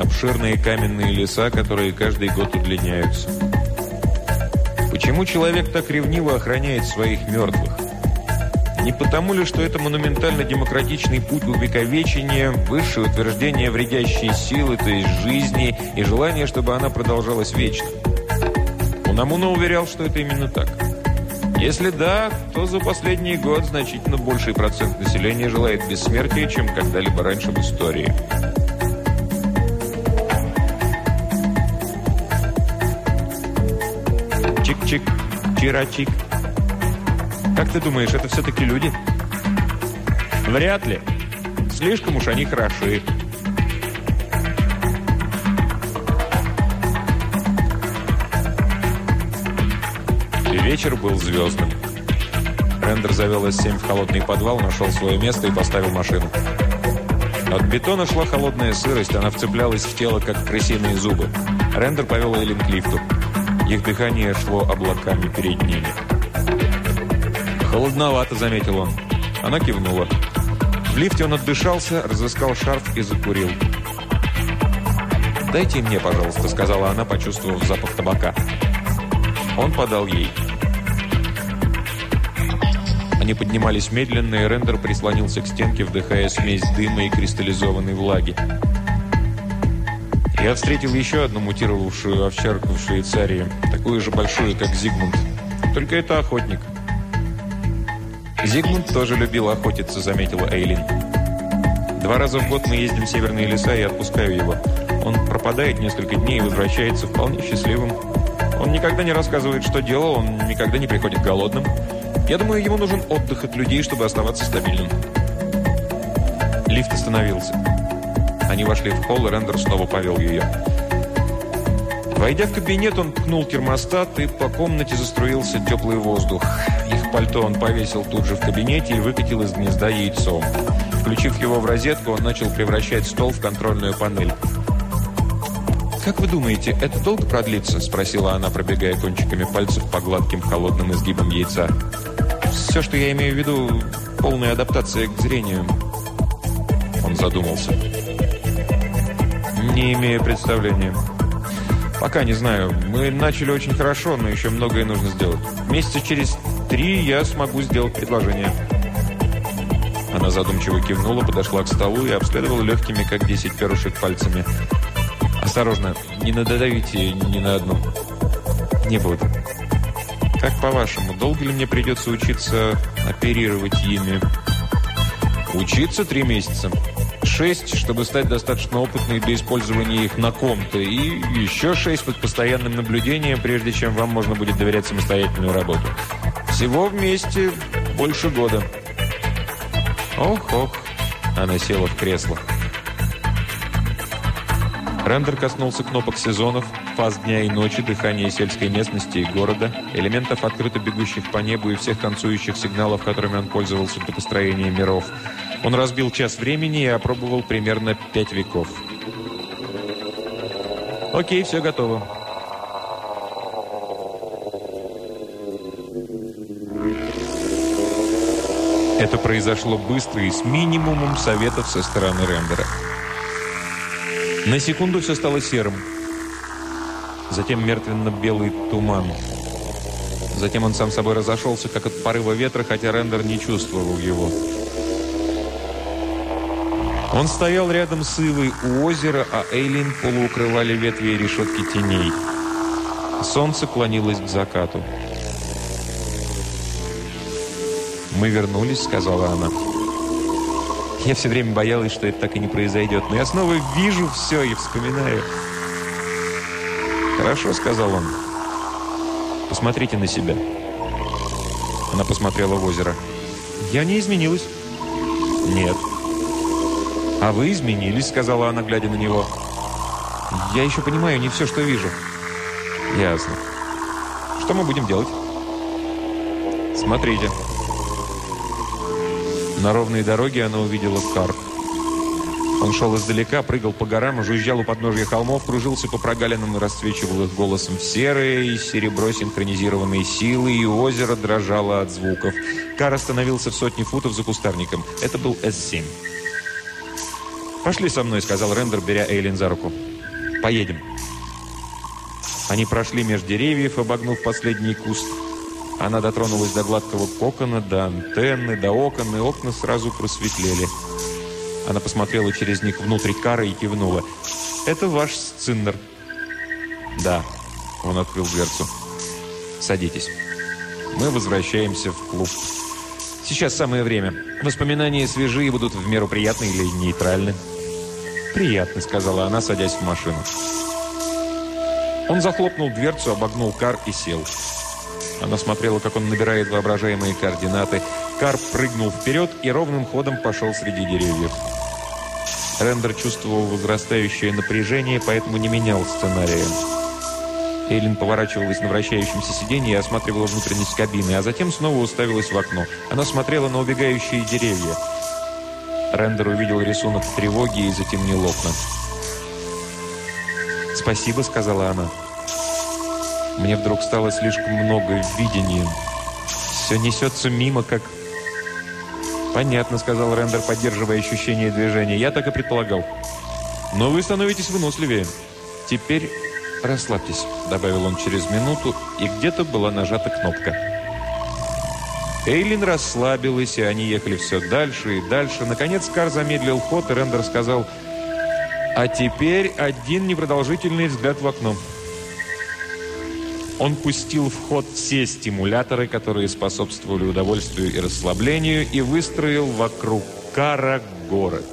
«Обширные каменные леса, которые каждый год удлиняются». Почему человек так ревниво охраняет своих мертвых? Не потому ли, что это монументально-демократичный путь увековечения, высшее утверждение вредящей силы, то есть жизни, и желание, чтобы она продолжалась вечно? Унамуна уверял, что это именно так. Если да, то за последний год значительно больший процент населения желает бессмертия, чем когда-либо раньше в истории. Чик-чик, чирачик. Как ты думаешь, это все-таки люди? Вряд ли. Слишком уж они хороши. Вечер был звездным. Рендер завел С-7 в холодный подвал, нашел свое место и поставил машину. От бетона шла холодная сырость, она вцеплялась в тело, как крысиные зубы. Рендер повел Эйлин к лифту. Их дыхание шло облаками перед ними. «Холодновато», — заметил он. Она кивнула. В лифте он отдышался, разыскал шарф и закурил. «Дайте мне, пожалуйста», — сказала она, почувствовав запах табака. Он подал ей. Они поднимались медленно, и Рендер прислонился к стенке, вдыхая смесь дыма и кристаллизованной влаги. Я встретил еще одну мутировавшую овчарку в Швейцарии, такую же большую, как Зигмунд. Только это охотник. Зигмунд тоже любил охотиться, заметила Эйлин. Два раза в год мы ездим в северные леса и отпускаю его. Он пропадает несколько дней и возвращается вполне счастливым. Он никогда не рассказывает, что делал, он никогда не приходит голодным. Я думаю, ему нужен отдых от людей, чтобы оставаться стабильным. Лифт остановился. Они вошли в холл, и Рендер снова повел ее. Войдя в кабинет, он ткнул термостат, и по комнате заструился теплый воздух. Их пальто он повесил тут же в кабинете и выкатил из гнезда яйцом. Включив его в розетку, он начал превращать стол в контрольную панель. «Как вы думаете, это долго продлится?» – спросила она, пробегая кончиками пальцев по гладким холодным изгибам яйца. «Все, что я имею в виду, полная адаптация к зрению». Он задумался. «Не имею представления». Пока не знаю. Мы начали очень хорошо, но еще многое нужно сделать. Месяца через три я смогу сделать предложение. Она задумчиво кивнула, подошла к столу и обследовала легкими, как 10 перышек, пальцами. «Осторожно, не надавите ни на одну». «Не буду». «Как по-вашему, долго ли мне придется учиться оперировать ими?» «Учиться три месяца». 6, чтобы стать достаточно опытной для использования их на ком-то, и еще 6 под постоянным наблюдением, прежде чем вам можно будет доверять самостоятельную работу. Всего вместе больше года. Ох-ох, она села в кресло. Рендер коснулся кнопок сезонов, фаз дня и ночи, дыхания сельской местности и города, элементов, открыто бегущих по небу и всех танцующих сигналов, которыми он пользовался для построения миров – он разбил час времени и опробовал примерно пять веков. Окей, все готово. Это произошло быстро и с минимумом советов со стороны рендера. На секунду все стало серым. Затем мертвенно-белый туман. Затем он сам собой разошелся, как от порыва ветра, хотя рендер не чувствовал его. Он стоял рядом с Ивой у озера, а Эйлин полуукрывали ветви и решетки теней. Солнце клонилось к закату. «Мы вернулись», — сказала она. Я все время боялась, что это так и не произойдет. Но я снова вижу все и вспоминаю. «Хорошо», — сказал он. «Посмотрите на себя». Она посмотрела в озеро. «Я не изменилась». «Нет». «А вы изменились», — сказала она, глядя на него. «Я еще понимаю не все, что вижу». «Ясно. Что мы будем делать?» «Смотрите». На ровной дороге она увидела кар. Он шел издалека, прыгал по горам, жужжал у подножья холмов, кружился по прогалинам и расцвечивал их голосом в серое и серебро синхронизированные силы, и озеро дрожало от звуков. Кар остановился в сотни футов за кустарником. Это был С-7. «Пошли со мной», — сказал Рендер, беря Эйлин за руку. «Поедем». Они прошли меж деревьев, обогнув последний куст. Она дотронулась до гладкого кокона, до антенны, до окон, и окна сразу просветлели. Она посмотрела через них внутрь кары и кивнула. «Это ваш сциннер». «Да», — он открыл дверцу. «Садитесь. Мы возвращаемся в клуб». Сейчас самое время. Воспоминания свежие будут в меру приятны или нейтральны. «Приятно», — сказала она, садясь в машину. Он захлопнул дверцу, обогнул кар и сел. Она смотрела, как он набирает воображаемые координаты. Кар прыгнул вперед и ровным ходом пошел среди деревьев. Рендер чувствовал возрастающее напряжение, поэтому не менял сценария. Эйлин поворачивалась на вращающемся сиденье и осматривала внутренность кабины, а затем снова уставилась в окно. Она смотрела на убегающие деревья. Рендер увидел рисунок тревоги и затемнил окна. «Спасибо», — сказала она. «Мне вдруг стало слишком много видения. Все несется мимо, как...» «Понятно», — сказал Рендер, поддерживая ощущение движения. «Я так и предполагал. Но вы становитесь выносливее. Теперь расслабьтесь», — добавил он через минуту, и где-то была нажата кнопка. Эйлин расслабилась, и они ехали все дальше и дальше. Наконец Кар замедлил ход, и Рендер сказал, «А теперь один непродолжительный взгляд в окно». Он пустил в ход все стимуляторы, которые способствовали удовольствию и расслаблению, и выстроил вокруг кара город.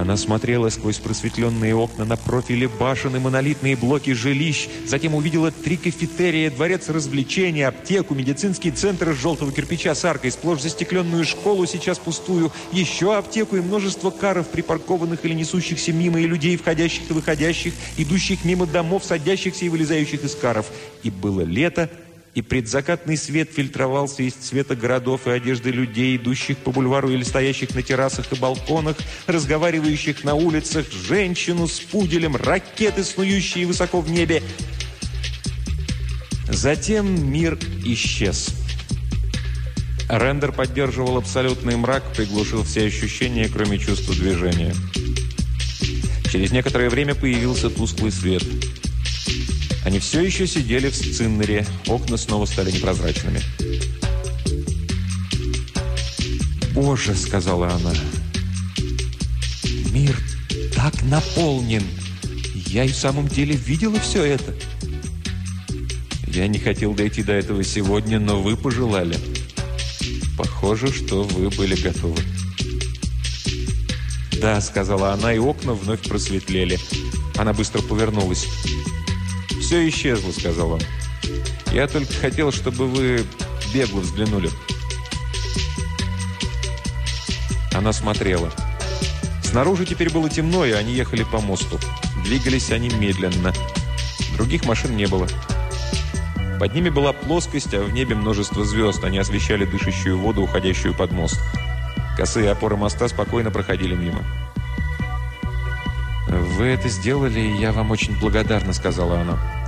Она смотрела сквозь просветленные окна на профили башен и монолитные блоки жилищ, затем увидела три кафетерия, дворец развлечений, аптеку, медицинский центр из желтого кирпича с аркой, сплошь застекленную школу, сейчас пустую, еще аптеку и множество каров, припаркованных или несущихся мимо, и людей, входящих и выходящих, идущих мимо домов, садящихся и вылезающих из каров. И было лето, и предзакатный свет фильтровался из цвета городов и одежды людей, идущих по бульвару или стоящих на террасах и балконах, разговаривающих на улицах, женщину с пуделем, ракеты, снующие высоко в небе. Затем мир исчез. Рендер поддерживал абсолютный мрак, приглушил все ощущения, кроме чувства движения. Через некоторое время появился тусклый свет – они все еще сидели в сциннере. Окна снова стали непрозрачными. «Боже!» — сказала она. «Мир так наполнен! Я и в самом деле видела все это!» «Я не хотел дойти до этого сегодня, но вы пожелали. Похоже, что вы были готовы». «Да», — сказала она, и окна вновь просветлели. Она быстро повернулась. «Все исчезло», — сказал он. «Я только хотел, чтобы вы бегло взглянули». Она смотрела. Снаружи теперь было темно, и они ехали по мосту. Двигались они медленно. Других машин не было. Под ними была плоскость, а в небе множество звезд. Они освещали дышащую воду, уходящую под мост. Косые опоры моста спокойно проходили мимо. «Вы это сделали, и я вам очень благодарна», — сказала она.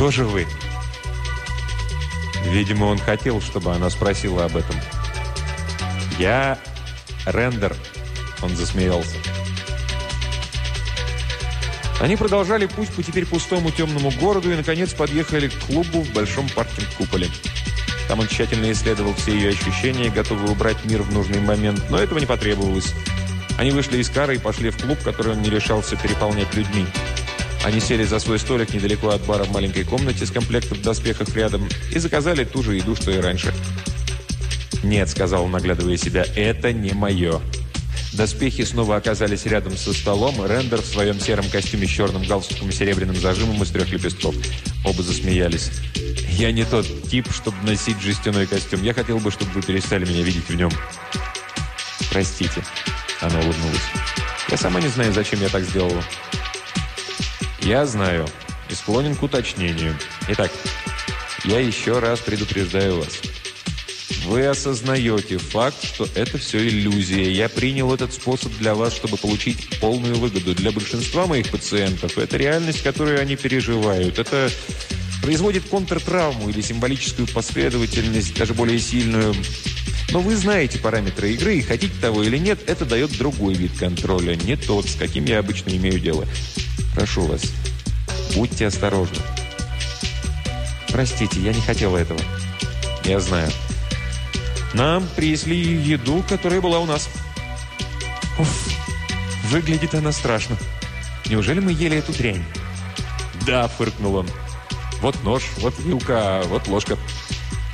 «Кто же вы?» Видимо, он хотел, чтобы она спросила об этом. «Я Рендер», — он засмеялся. Они продолжали путь по теперь пустому темному городу и, наконец, подъехали к клубу в большом паркинг-куполе. Там он тщательно исследовал все ее ощущения, готовый убрать мир в нужный момент, но этого не потребовалось. Они вышли из кары и пошли в клуб, который он не решался переполнять людьми. Они сели за свой столик недалеко от бара в маленькой комнате с комплектом доспехов рядом и заказали ту же еду, что и раньше. «Нет», — сказал он, наглядывая себя, — «это не мое». Доспехи снова оказались рядом со столом, Рендер в своем сером костюме с черным галстуком и серебряным зажимом из трех лепестков. Оба засмеялись. «Я не тот тип, чтобы носить жестяной костюм. Я хотел бы, чтобы вы перестали меня видеть в нем». «Простите», — она улыбнулась. «Я сама не знаю, зачем я так сделала». Я знаю и склонен к уточнению. Итак, я еще раз предупреждаю вас. Вы осознаете факт, что это все иллюзия. Я принял этот способ для вас, чтобы получить полную выгоду. Для большинства моих пациентов это реальность, которую они переживают. Это производит контртравму или символическую последовательность, даже более сильную. Но вы знаете параметры игры, и хотите того или нет, это дает другой вид контроля, не тот, с каким я обычно имею дело. Прошу вас, будьте осторожны. Простите, я не хотела этого. Я знаю. Нам принесли еду, которая была у нас. Уф, выглядит она страшно. Неужели мы ели эту дрянь? Да, фыркнул он. Вот нож, вот вилка, вот ложка.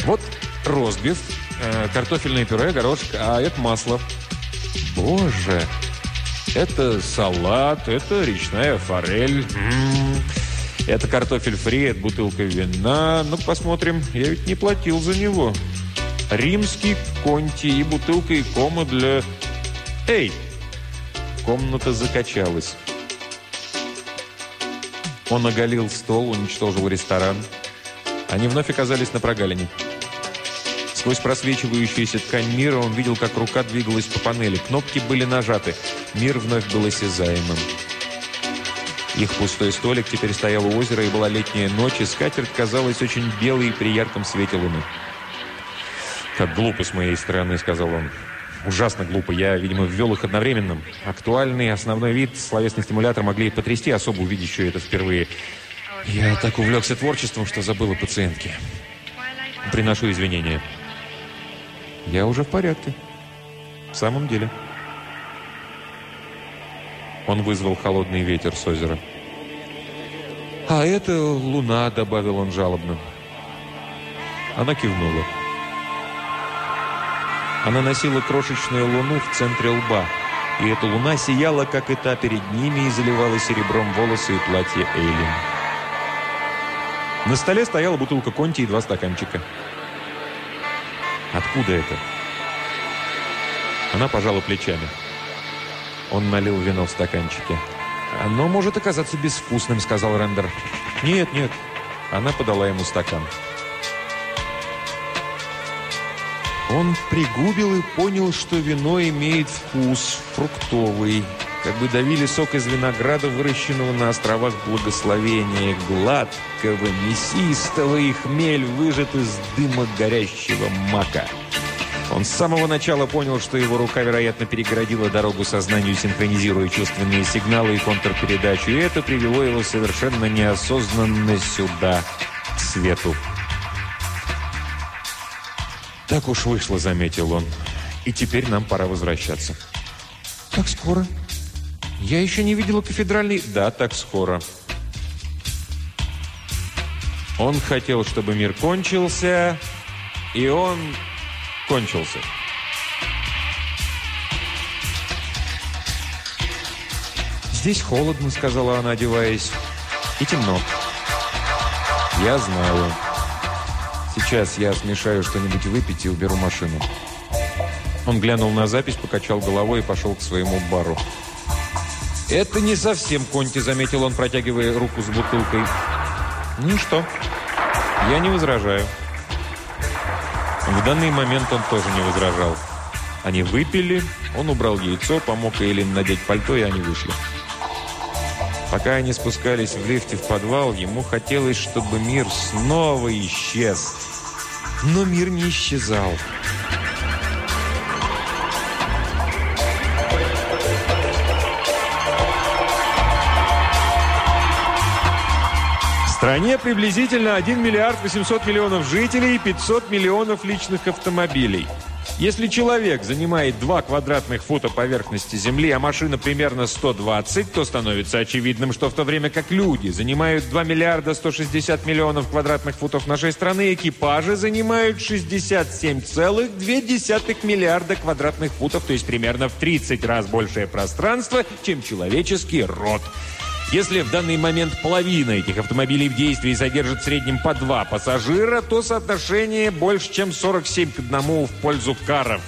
Вот ростбиф, э, картофельное пюре, горошек, а это масло. Боже! Это салат, это речная форель. Это картофель фри, это бутылка вина. Ну, посмотрим. Я ведь не платил за него. Римский конти и бутылка и кома для... Эй! Комната закачалась. Он оголил стол, уничтожил ресторан. Они вновь оказались на прогалине. Сквозь просвечивающуюся ткань мира он видел, как рука двигалась по панели. Кнопки были нажаты. Мир вновь был осязаемым. Их пустой столик теперь стоял у озера, и была летняя ночь, и скатерть казалась очень белой при ярком свете луны. «Как глупо с моей стороны», — сказал он. «Ужасно глупо. Я, видимо, ввел их одновременно. Актуальный основной вид, словесный стимулятор могли потрясти особо, увидящую это впервые. Я так увлекся творчеством, что забыл о пациентке. Приношу извинения». Я уже в порядке. В самом деле. Он вызвал холодный ветер с озера. «А это луна», — добавил он жалобно. Она кивнула. Она носила крошечную луну в центре лба, и эта луна сияла, как и та перед ними, и заливала серебром волосы и платье Эйлин. На столе стояла бутылка конти и два стаканчика. «Откуда это?» Она пожала плечами. Он налил вино в стаканчике. «Оно может оказаться безвкусным», — сказал Рендер. «Нет, нет». Она подала ему стакан. Он пригубил и понял, что вино имеет вкус фруктовый, как бы давили сок из винограда, выращенного на островах благословения, гладкого, мясистого, и хмель выжат из дыма горящего мака. Он с самого начала понял, что его рука, вероятно, перегородила дорогу сознанию, синхронизируя чувственные сигналы и контрпередачу, и это привело его совершенно неосознанно сюда, к свету. «Так уж вышло», — заметил он. «И теперь нам пора возвращаться». «Так скоро?» «Я еще не видела кафедральный...» «Да, так скоро». Он хотел, чтобы мир кончился, и он кончился. «Здесь холодно», — сказала она, одеваясь, — «и темно». «Я знаю». Сейчас я смешаю что-нибудь выпить и уберу машину. Он глянул на запись, покачал головой и пошел к своему бару. «Это не совсем Конти», — заметил он, протягивая руку с бутылкой. «Ну что, я не возражаю». В данный момент он тоже не возражал. Они выпили, он убрал яйцо, помог Эйлин надеть пальто, и они вышли. Пока они спускались в лифте в подвал, ему хотелось, чтобы мир снова исчез. Но мир не исчезал. Стране приблизительно 1 миллиард 800 миллионов жителей и 500 миллионов личных автомобилей – если человек занимает 2 квадратных фута поверхности Земли, а машина примерно 120, то становится очевидным, что в то время как люди занимают 2 миллиарда 160 миллионов квадратных футов нашей страны, экипажи занимают 67,2 миллиарда квадратных футов, то есть примерно в 30 раз большее пространство, чем человеческий род. Если в данный момент половина этих автомобилей в действии содержит в среднем по два пассажира, то соотношение больше, чем 47 к 1 в пользу каров.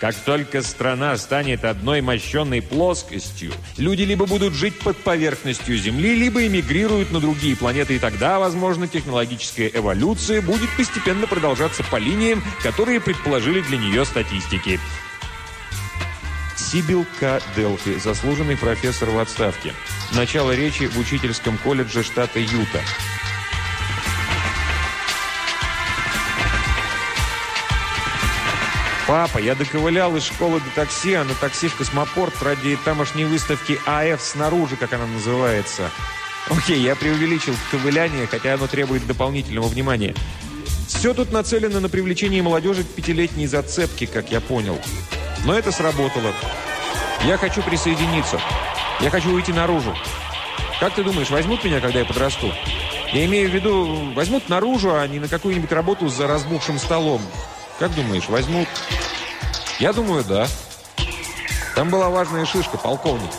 Как только страна станет одной мощенной плоскостью, люди либо будут жить под поверхностью Земли, либо эмигрируют на другие планеты, и тогда, возможно, технологическая эволюция будет постепенно продолжаться по линиям, которые предположили для нее статистики. Сибил К. Делфи, заслуженный профессор в отставке. Начало речи в учительском колледже штата Юта. «Папа, я доковылял из школы до такси, а на такси в космопорт ради тамошней выставки АФ снаружи, как она называется. Окей, я преувеличил ковыляние, хотя оно требует дополнительного внимания. Все тут нацелено на привлечение молодежи к пятилетней зацепке, как я понял. Но это сработало. Я хочу присоединиться. Я хочу уйти наружу. Как ты думаешь, возьмут меня, когда я подрасту? Я имею в виду, возьмут наружу, а не на какую-нибудь работу за разбухшим столом. Как думаешь, возьмут? Я думаю, да. Там была важная шишка, полковник.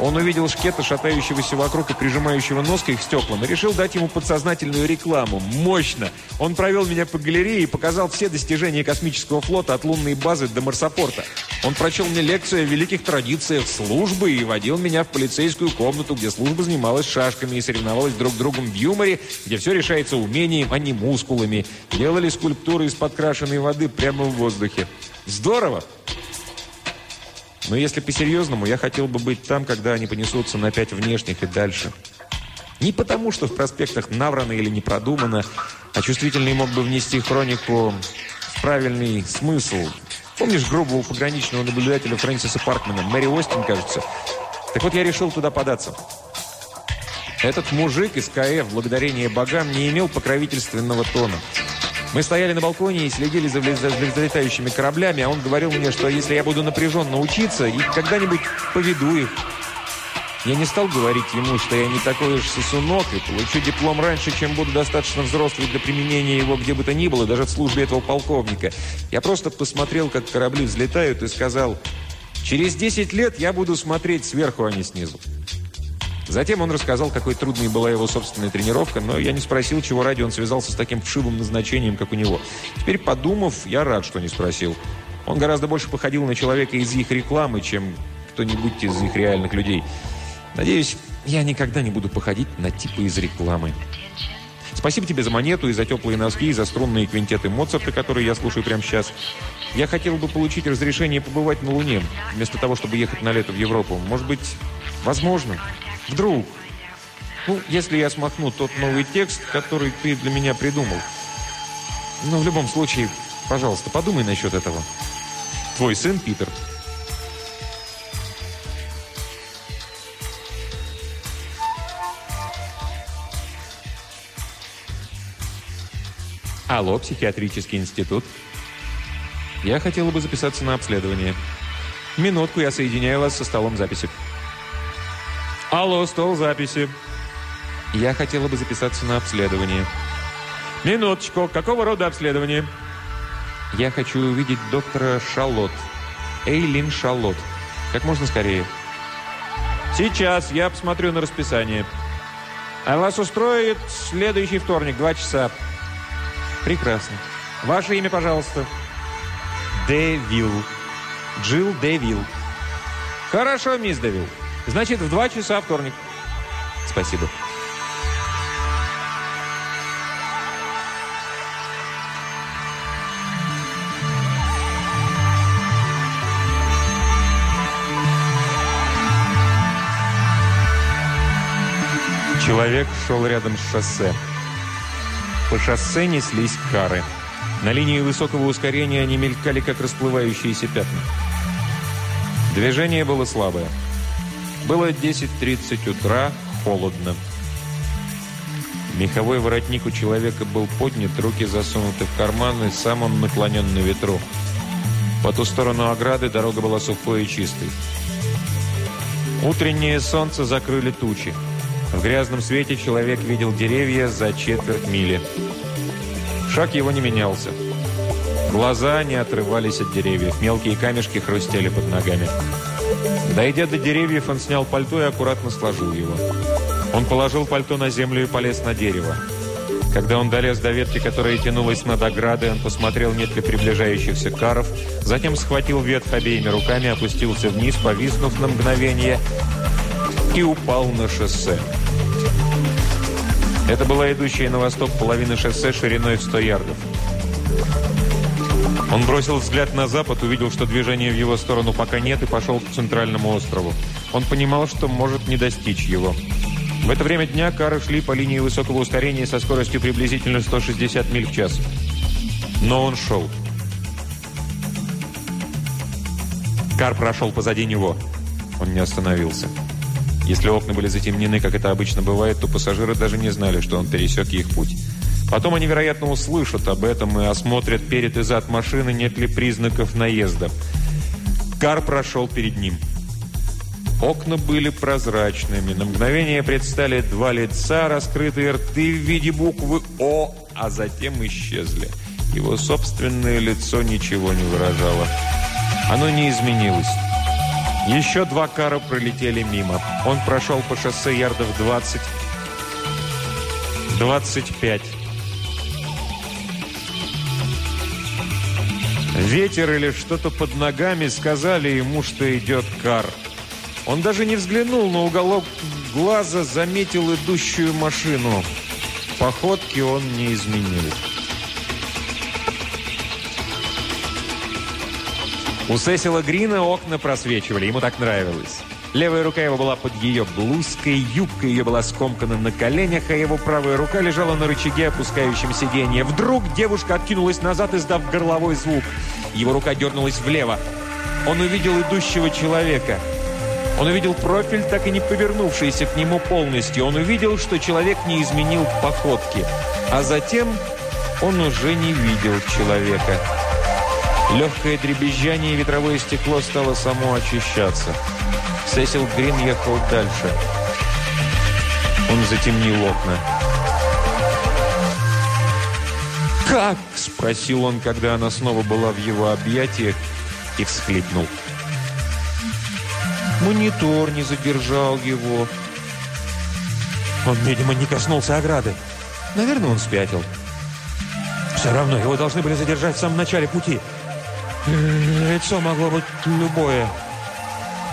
Он увидел шкета, шатающегося вокруг и прижимающего нос к их стеклам, и решил дать ему подсознательную рекламу. Мощно! Он провел меня по галерее и показал все достижения космического флота от лунной базы до марсопорта. Он прочел мне лекцию о великих традициях службы и водил меня в полицейскую комнату, где служба занималась шашками и соревновалась друг с другом в юморе, где все решается умением, а не мускулами. Делали скульптуры из подкрашенной воды прямо в воздухе. Здорово! Но если по-серьезному, я хотел бы быть там, когда они понесутся на пять внешних и дальше. Не потому, что в проспектах наврано или не продумано, а чувствительный мог бы внести хронику в правильный смысл. Помнишь грубого пограничного наблюдателя Фрэнсиса Паркмана? Мэри Остин, кажется. Так вот, я решил туда податься. Этот мужик из КФ, благодарение богам, не имел покровительственного тона. Мы стояли на балконе и следили за, взлетающими кораблями, а он говорил мне, что если я буду напряженно учиться, и когда-нибудь поведу их. Я не стал говорить ему, что я не такой уж сосунок и получу диплом раньше, чем буду достаточно взрослый для применения его где бы то ни было, даже в службе этого полковника. Я просто посмотрел, как корабли взлетают, и сказал, через 10 лет я буду смотреть сверху, а не снизу. Затем он рассказал, какой трудной была его собственная тренировка, но я не спросил, чего ради он связался с таким вшивым назначением, как у него. Теперь, подумав, я рад, что не спросил. Он гораздо больше походил на человека из их рекламы, чем кто-нибудь из их реальных людей. Надеюсь, я никогда не буду походить на типы из рекламы. Спасибо тебе за монету и за теплые носки, и за струнные квинтеты Моцарта, которые я слушаю прямо сейчас. Я хотел бы получить разрешение побывать на Луне, вместо того, чтобы ехать на лето в Европу. Может быть, возможно, вдруг. Ну, если я смахну тот новый текст, который ты для меня придумал. Но в любом случае, пожалуйста, подумай насчет этого. Твой сын Питер. Алло, психиатрический институт. Я хотела бы записаться на обследование. Минутку, я соединяю вас со столом записи. Алло, стол записи. Я хотела бы записаться на обследование. Минуточку, какого рода обследование? Я хочу увидеть доктора Шалот. Эйлин Шалот. Как можно скорее. Сейчас, я посмотрю на расписание. А вас устроит следующий вторник, два часа. Прекрасно. Ваше имя, пожалуйста. Девил. Джилл Девил. Хорошо, мисс Девил. Значит, в два часа вторник. Спасибо. Человек шел рядом с шоссе. По шоссе неслись кары. На линии высокого ускорения они мелькали, как расплывающиеся пятна. Движение было слабое. Было 10.30 утра, холодно. Меховой воротник у человека был поднят, руки засунуты в карманы, сам он наклонен на ветру. По ту сторону ограды дорога была сухой и чистой. Утреннее солнце закрыли тучи. В грязном свете человек видел деревья за четверть мили. Шаг его не менялся. Глаза не отрывались от деревьев. Мелкие камешки хрустели под ногами. Дойдя до деревьев, он снял пальто и аккуратно сложил его. Он положил пальто на землю и полез на дерево. Когда он долез до ветки, которая тянулась над оградой, он посмотрел, нет ли приближающихся каров, затем схватил ветвь обеими руками, опустился вниз, повиснув на мгновение, и упал на шоссе. Это была идущая на восток половина шоссе шириной в 100 ярдов. Он бросил взгляд на запад, увидел, что движения в его сторону пока нет, и пошел к центральному острову. Он понимал, что может не достичь его. В это время дня кары шли по линии высокого ускорения со скоростью приблизительно 160 миль в час. Но он шел. Кар прошел позади него. Он не остановился. Если окна были затемнены, как это обычно бывает, то пассажиры даже не знали, что он пересек их путь. Потом они, вероятно, услышат об этом и осмотрят перед и зад машины, нет ли признаков наезда. Кар прошел перед ним. Окна были прозрачными. На мгновение предстали два лица, раскрытые рты в виде буквы «О», а затем исчезли. Его собственное лицо ничего не выражало. Оно не изменилось. Еще два кара пролетели мимо. Он прошел по шоссе ярдов 20, 25. Ветер или что-то под ногами сказали ему, что идет кар. Он даже не взглянул на уголок глаза, заметил идущую машину. Походки он не изменил. У Сесила Грина окна просвечивали, ему так нравилось. Левая рука его была под ее блузкой, юбка ее была скомкана на коленях, а его правая рука лежала на рычаге, опускающем сиденье. Вдруг девушка откинулась назад, издав горловой звук. Его рука дернулась влево. Он увидел идущего человека. Он увидел профиль, так и не повернувшийся к нему полностью. Он увидел, что человек не изменил походки. А затем он уже не видел человека. Легкое дребезжание ветровое стекло стало само очищаться. Сесил Грин ехал дальше. Он затемнил окна. «Как?» – спросил он, когда она снова была в его объятиях, и всхлипнул. Монитор не задержал его. Он, видимо, не коснулся ограды. Наверное, он спятил. Все равно его должны были задержать в самом начале пути. Лицо могло быть любое.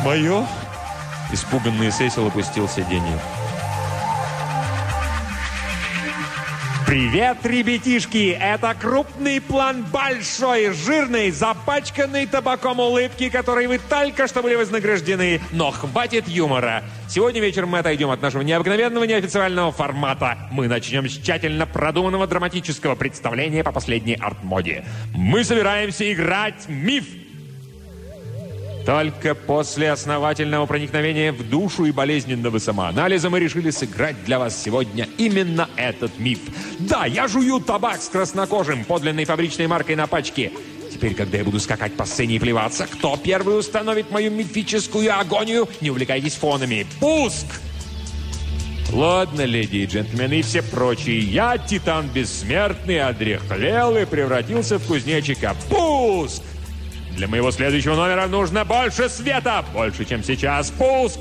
Мое? Испуганный Сесил опустил сиденье. Привет, ребятишки! Это крупный план большой, жирной, запачканной табаком улыбки, которой вы только что были вознаграждены. Но хватит юмора. Сегодня вечером мы отойдем от нашего необыкновенного неофициального формата. Мы начнем с тщательно продуманного драматического представления по последней арт-моде. Мы собираемся играть миф только после основательного проникновения в душу и болезненного самоанализа мы решили сыграть для вас сегодня именно этот миф. Да, я жую табак с краснокожим, подлинной фабричной маркой на пачке. Теперь, когда я буду скакать по сцене и плеваться, кто первый установит мою мифическую агонию, не увлекайтесь фонами. Пуск! Ладно, леди и джентльмены, и все прочие. Я, Титан Бессмертный, одрехлел и превратился в кузнечика. Пуск! Для моего следующего номера нужно больше света. Больше, чем сейчас. Пуск.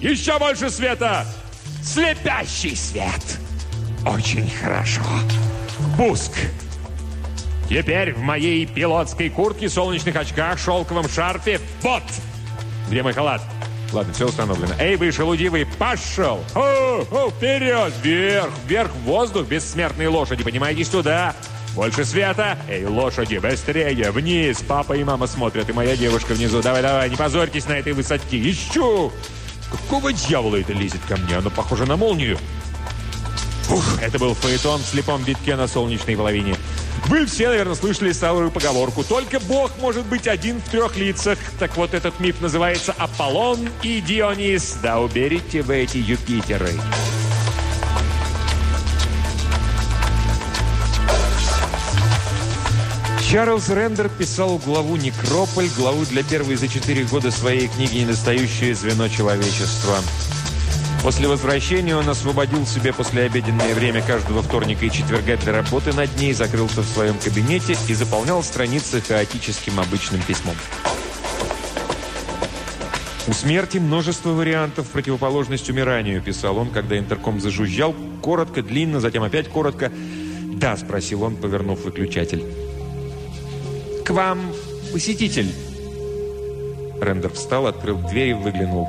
Еще больше света. Слепящий свет. Очень хорошо. Пуск. Теперь в моей пилотской куртке, солнечных очках, шелковом шарфе. Вот. Где мой халат? Ладно, все установлено. Эй, вы, шелудивый, пошел! О, о, вперед, вверх, вверх, в воздух, бессмертные лошади, поднимайтесь туда. Больше света! Эй, лошади, быстрее! Вниз! Папа и мама смотрят, и моя девушка внизу. Давай-давай, не позорьтесь на этой высотке. Ищу! Какого дьявола это лезет ко мне? Оно похоже на молнию. Ух, это был фаэтон в слепом битке на солнечной половине. Вы все, наверное, слышали старую поговорку. Только Бог может быть один в трех лицах. Так вот, этот миф называется Аполлон и Дионис. Да уберите вы эти Юпитеры. Чарльз Рендер писал главу «Некрополь», главу для первой за четыре года своей книги «Недостающее звено человечества». После возвращения он освободил себе послеобеденное время каждого вторника и четверга для работы над ней, закрылся в своем кабинете и заполнял страницы хаотическим обычным письмом. «У смерти множество вариантов, противоположность умиранию», писал он, когда интерком зажужжал, коротко, длинно, затем опять коротко. «Да», спросил он, повернув выключатель. «К вам посетитель!» Рендер встал, открыл дверь и выглянул.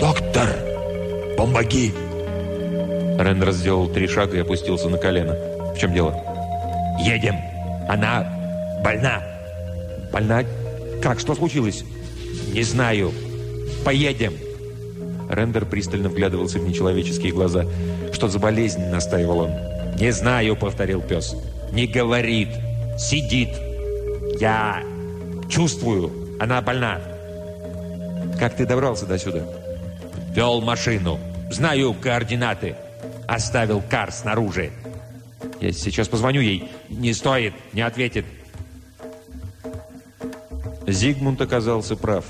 «Доктор, помоги!» Рендер сделал три шага и опустился на колено. «В чем дело?» «Едем! Она больна!» «Больна? Как? Что случилось?» «Не знаю. Поедем!» Рендер пристально вглядывался в нечеловеческие глаза. «Что за болезнь?» – настаивал он. «Не знаю», – повторил пес. Не говорит, сидит. Я чувствую, она больна. Как ты добрался до сюда? Вел машину. Знаю координаты. Оставил кар снаружи. Я сейчас позвоню ей. Не стоит, не ответит. Зигмунд оказался прав.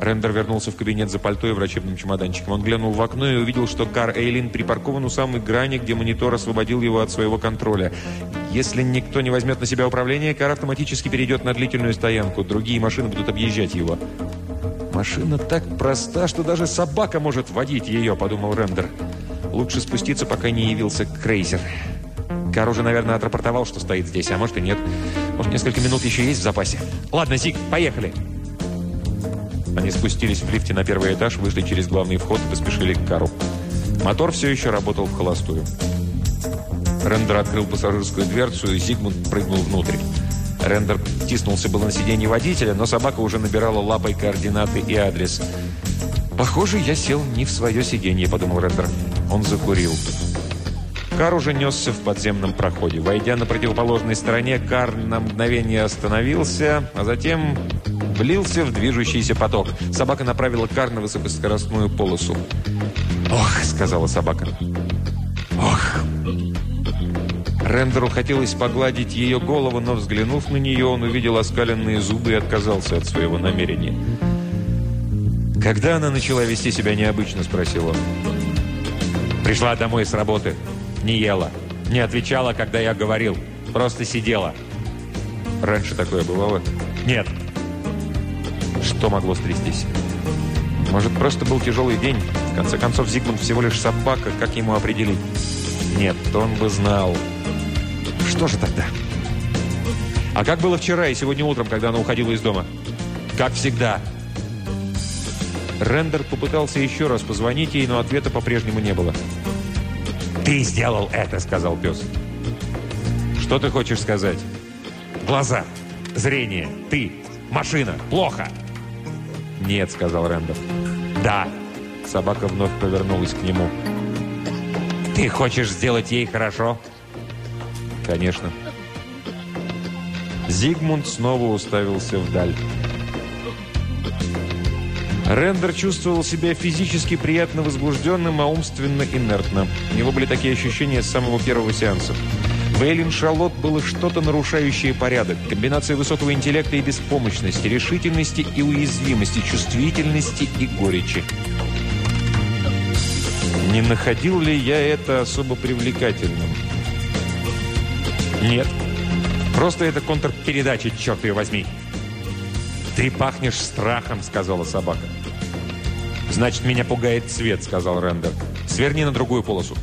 Рендер вернулся в кабинет за пальто и врачебным чемоданчиком. Он глянул в окно и увидел, что кар Эйлин припаркован у самой грани, где монитор освободил его от своего контроля. Если никто не возьмет на себя управление, кар автоматически перейдет на длительную стоянку. Другие машины будут объезжать его. «Машина так проста, что даже собака может водить ее», — подумал Рендер. «Лучше спуститься, пока не явился крейсер». Кар уже, наверное, отрапортовал, что стоит здесь, а может и нет. Может, несколько минут еще есть в запасе. «Ладно, Зиг, поехали!» Они спустились в лифте на первый этаж, вышли через главный вход и поспешили к кару. Мотор все еще работал в холостую. Рендер открыл пассажирскую дверцу, и Зигмунд прыгнул внутрь. Рендер тиснулся было на сиденье водителя, но собака уже набирала лапой координаты и адрес. «Похоже, я сел не в свое сиденье», — подумал Рендер. Он закурил. Кар уже несся в подземном проходе. Войдя на противоположной стороне, Кар на мгновение остановился, а затем влился в движущийся поток. Собака направила Кар на высокоскоростную полосу. «Ох!» — сказала собака. «Ох!» Рендеру хотелось погладить ее голову, но, взглянув на нее, он увидел оскаленные зубы и отказался от своего намерения. «Когда она начала вести себя необычно?» – спросил он. «Пришла домой с работы. Не ела. Не отвечала, когда я говорил. Просто сидела». «Раньше такое бывало?» «Нет». Что могло стрястись? Может, просто был тяжелый день? В конце концов, Зигмунд всего лишь собака. Как ему определить? Нет, он бы знал. Что же тогда? А как было вчера и сегодня утром, когда она уходила из дома? Как всегда. Рендер попытался еще раз позвонить ей, но ответа по-прежнему не было. «Ты сделал это!» – сказал пес. «Что ты хочешь сказать?» «Глаза, зрение, ты, машина, плохо!» «Нет», – сказал Рендер. «Да». Собака вновь повернулась к нему. «Ты хочешь сделать ей хорошо?» «Конечно». Зигмунд снова уставился вдаль. Рендер чувствовал себя физически приятно возбужденным, а умственно инертно. У него были такие ощущения с самого первого сеанса. В Эйлин Шарлотт было что-то нарушающее порядок. Комбинация высокого интеллекта и беспомощности, решительности и уязвимости, чувствительности и горечи. Не находил ли я это особо привлекательным? Нет. Просто это контрпередача, черт ее возьми. «Ты пахнешь страхом», — сказала собака. «Значит, меня пугает цвет», — сказал Рендер. «Сверни на другую полосу».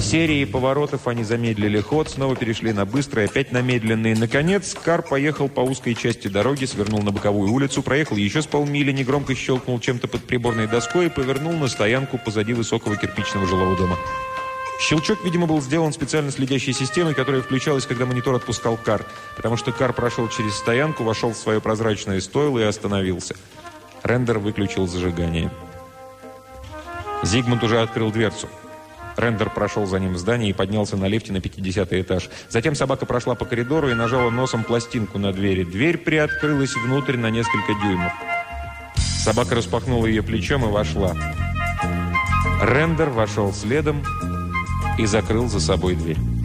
Серии поворотов они замедлили ход, снова перешли на быстрый, опять на медленный. Наконец, Кар поехал по узкой части дороги, свернул на боковую улицу, проехал еще с полмили, негромко щелкнул чем-то под приборной доской и повернул на стоянку позади высокого кирпичного жилого дома. Щелчок, видимо, был сделан специально следящей системой, которая включалась, когда монитор отпускал кар, потому что кар прошел через стоянку, вошел в свое прозрачное стойло и остановился. Рендер выключил зажигание. Зигмунд уже открыл дверцу. Рендер прошел за ним в здание и поднялся на лифте на 50 этаж. Затем собака прошла по коридору и нажала носом пластинку на двери. Дверь приоткрылась внутрь на несколько дюймов. Собака распахнула ее плечом и вошла. Рендер вошел следом и закрыл за собой дверь.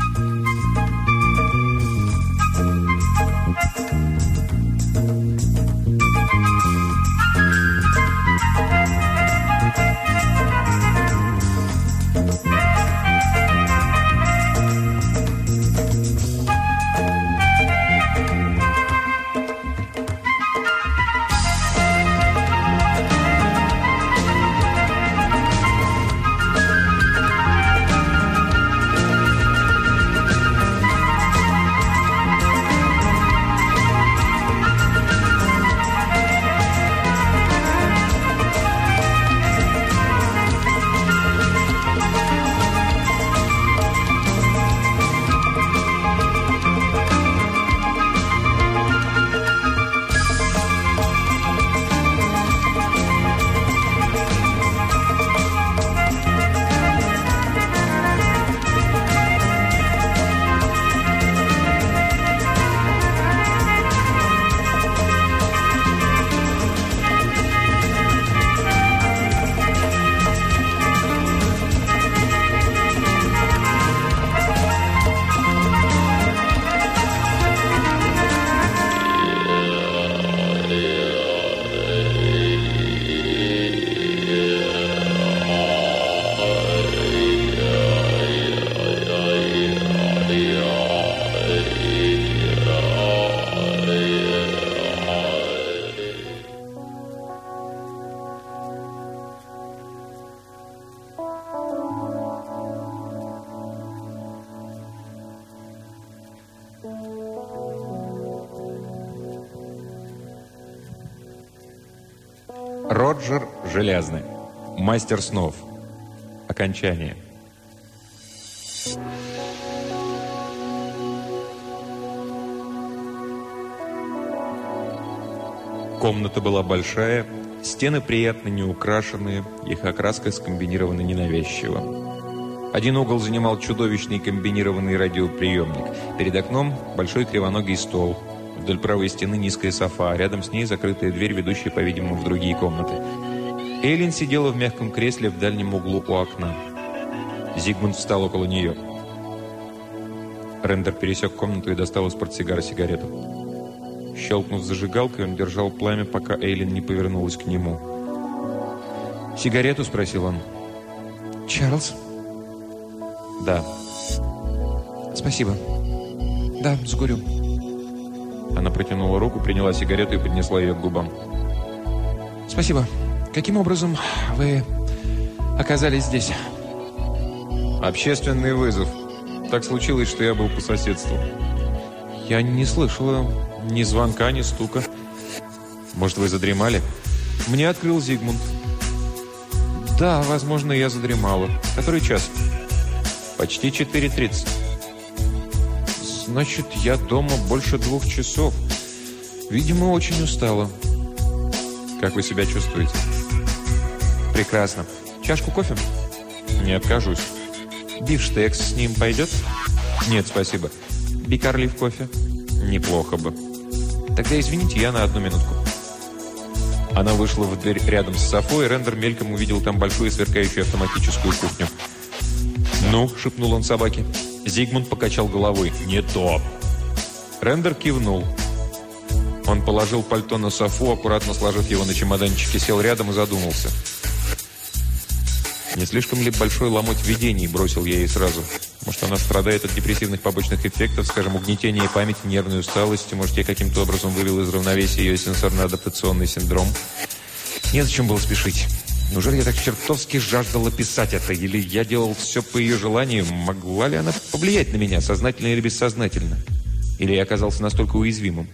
Мастер снов. Окончание. Комната была большая, стены приятно неукрашенные, их окраска скомбинирована ненавязчиво. Один угол занимал чудовищный комбинированный радиоприемник. Перед окном большой кривоногий стол – Вдоль правой стены низкая софа, а рядом с ней закрытая дверь, ведущая, по-видимому, в другие комнаты. Эйлин сидела в мягком кресле в дальнем углу у окна. Зигмунд встал около нее. Рендер пересек комнату и достал из портсигара сигарету. Щелкнув зажигалкой, он держал пламя, пока Эйлин не повернулась к нему. «Сигарету?» – спросил он. «Чарльз?» «Да». «Спасибо. Да, закурю». Она протянула руку, приняла сигарету и поднесла ее к губам. «Спасибо. Каким образом вы оказались здесь?» «Общественный вызов. Так случилось, что я был по соседству». «Я не слышала ни звонка, ни стука. Может, вы задремали?» «Мне открыл Зигмунд». «Да, возможно, я задремала. Который час?» «Почти 4.30». «Значит, я дома больше двух часов. Видимо, очень устала». «Как вы себя чувствуете?» «Прекрасно. Чашку кофе?» «Не откажусь». «Бифштекс с ним пойдет?» «Нет, спасибо». «Бикарлив кофе?» «Неплохо бы». «Тогда извините, я на одну минутку». Она вышла в дверь рядом с Софой, и Рендер мельком увидел там большую сверкающую автоматическую кухню. «Ну?» – шепнул он собаке. Зигмунд покачал головой. «Не то». Рендер кивнул. Он положил пальто на софу, аккуратно сложив его на чемоданчике, сел рядом и задумался. «Не слишком ли большой ломоть видений?» – бросил я ей сразу. «Может, она страдает от депрессивных побочных эффектов, скажем, угнетения памяти, нервной усталости? Может, я каким-то образом вывел из равновесия ее сенсорно-адаптационный синдром?» Незачем было спешить. Неужели я так чертовски жаждала писать это? Или я делал все по ее желанию? Могла ли она повлиять на меня, сознательно или бессознательно? Или я оказался настолько уязвимым?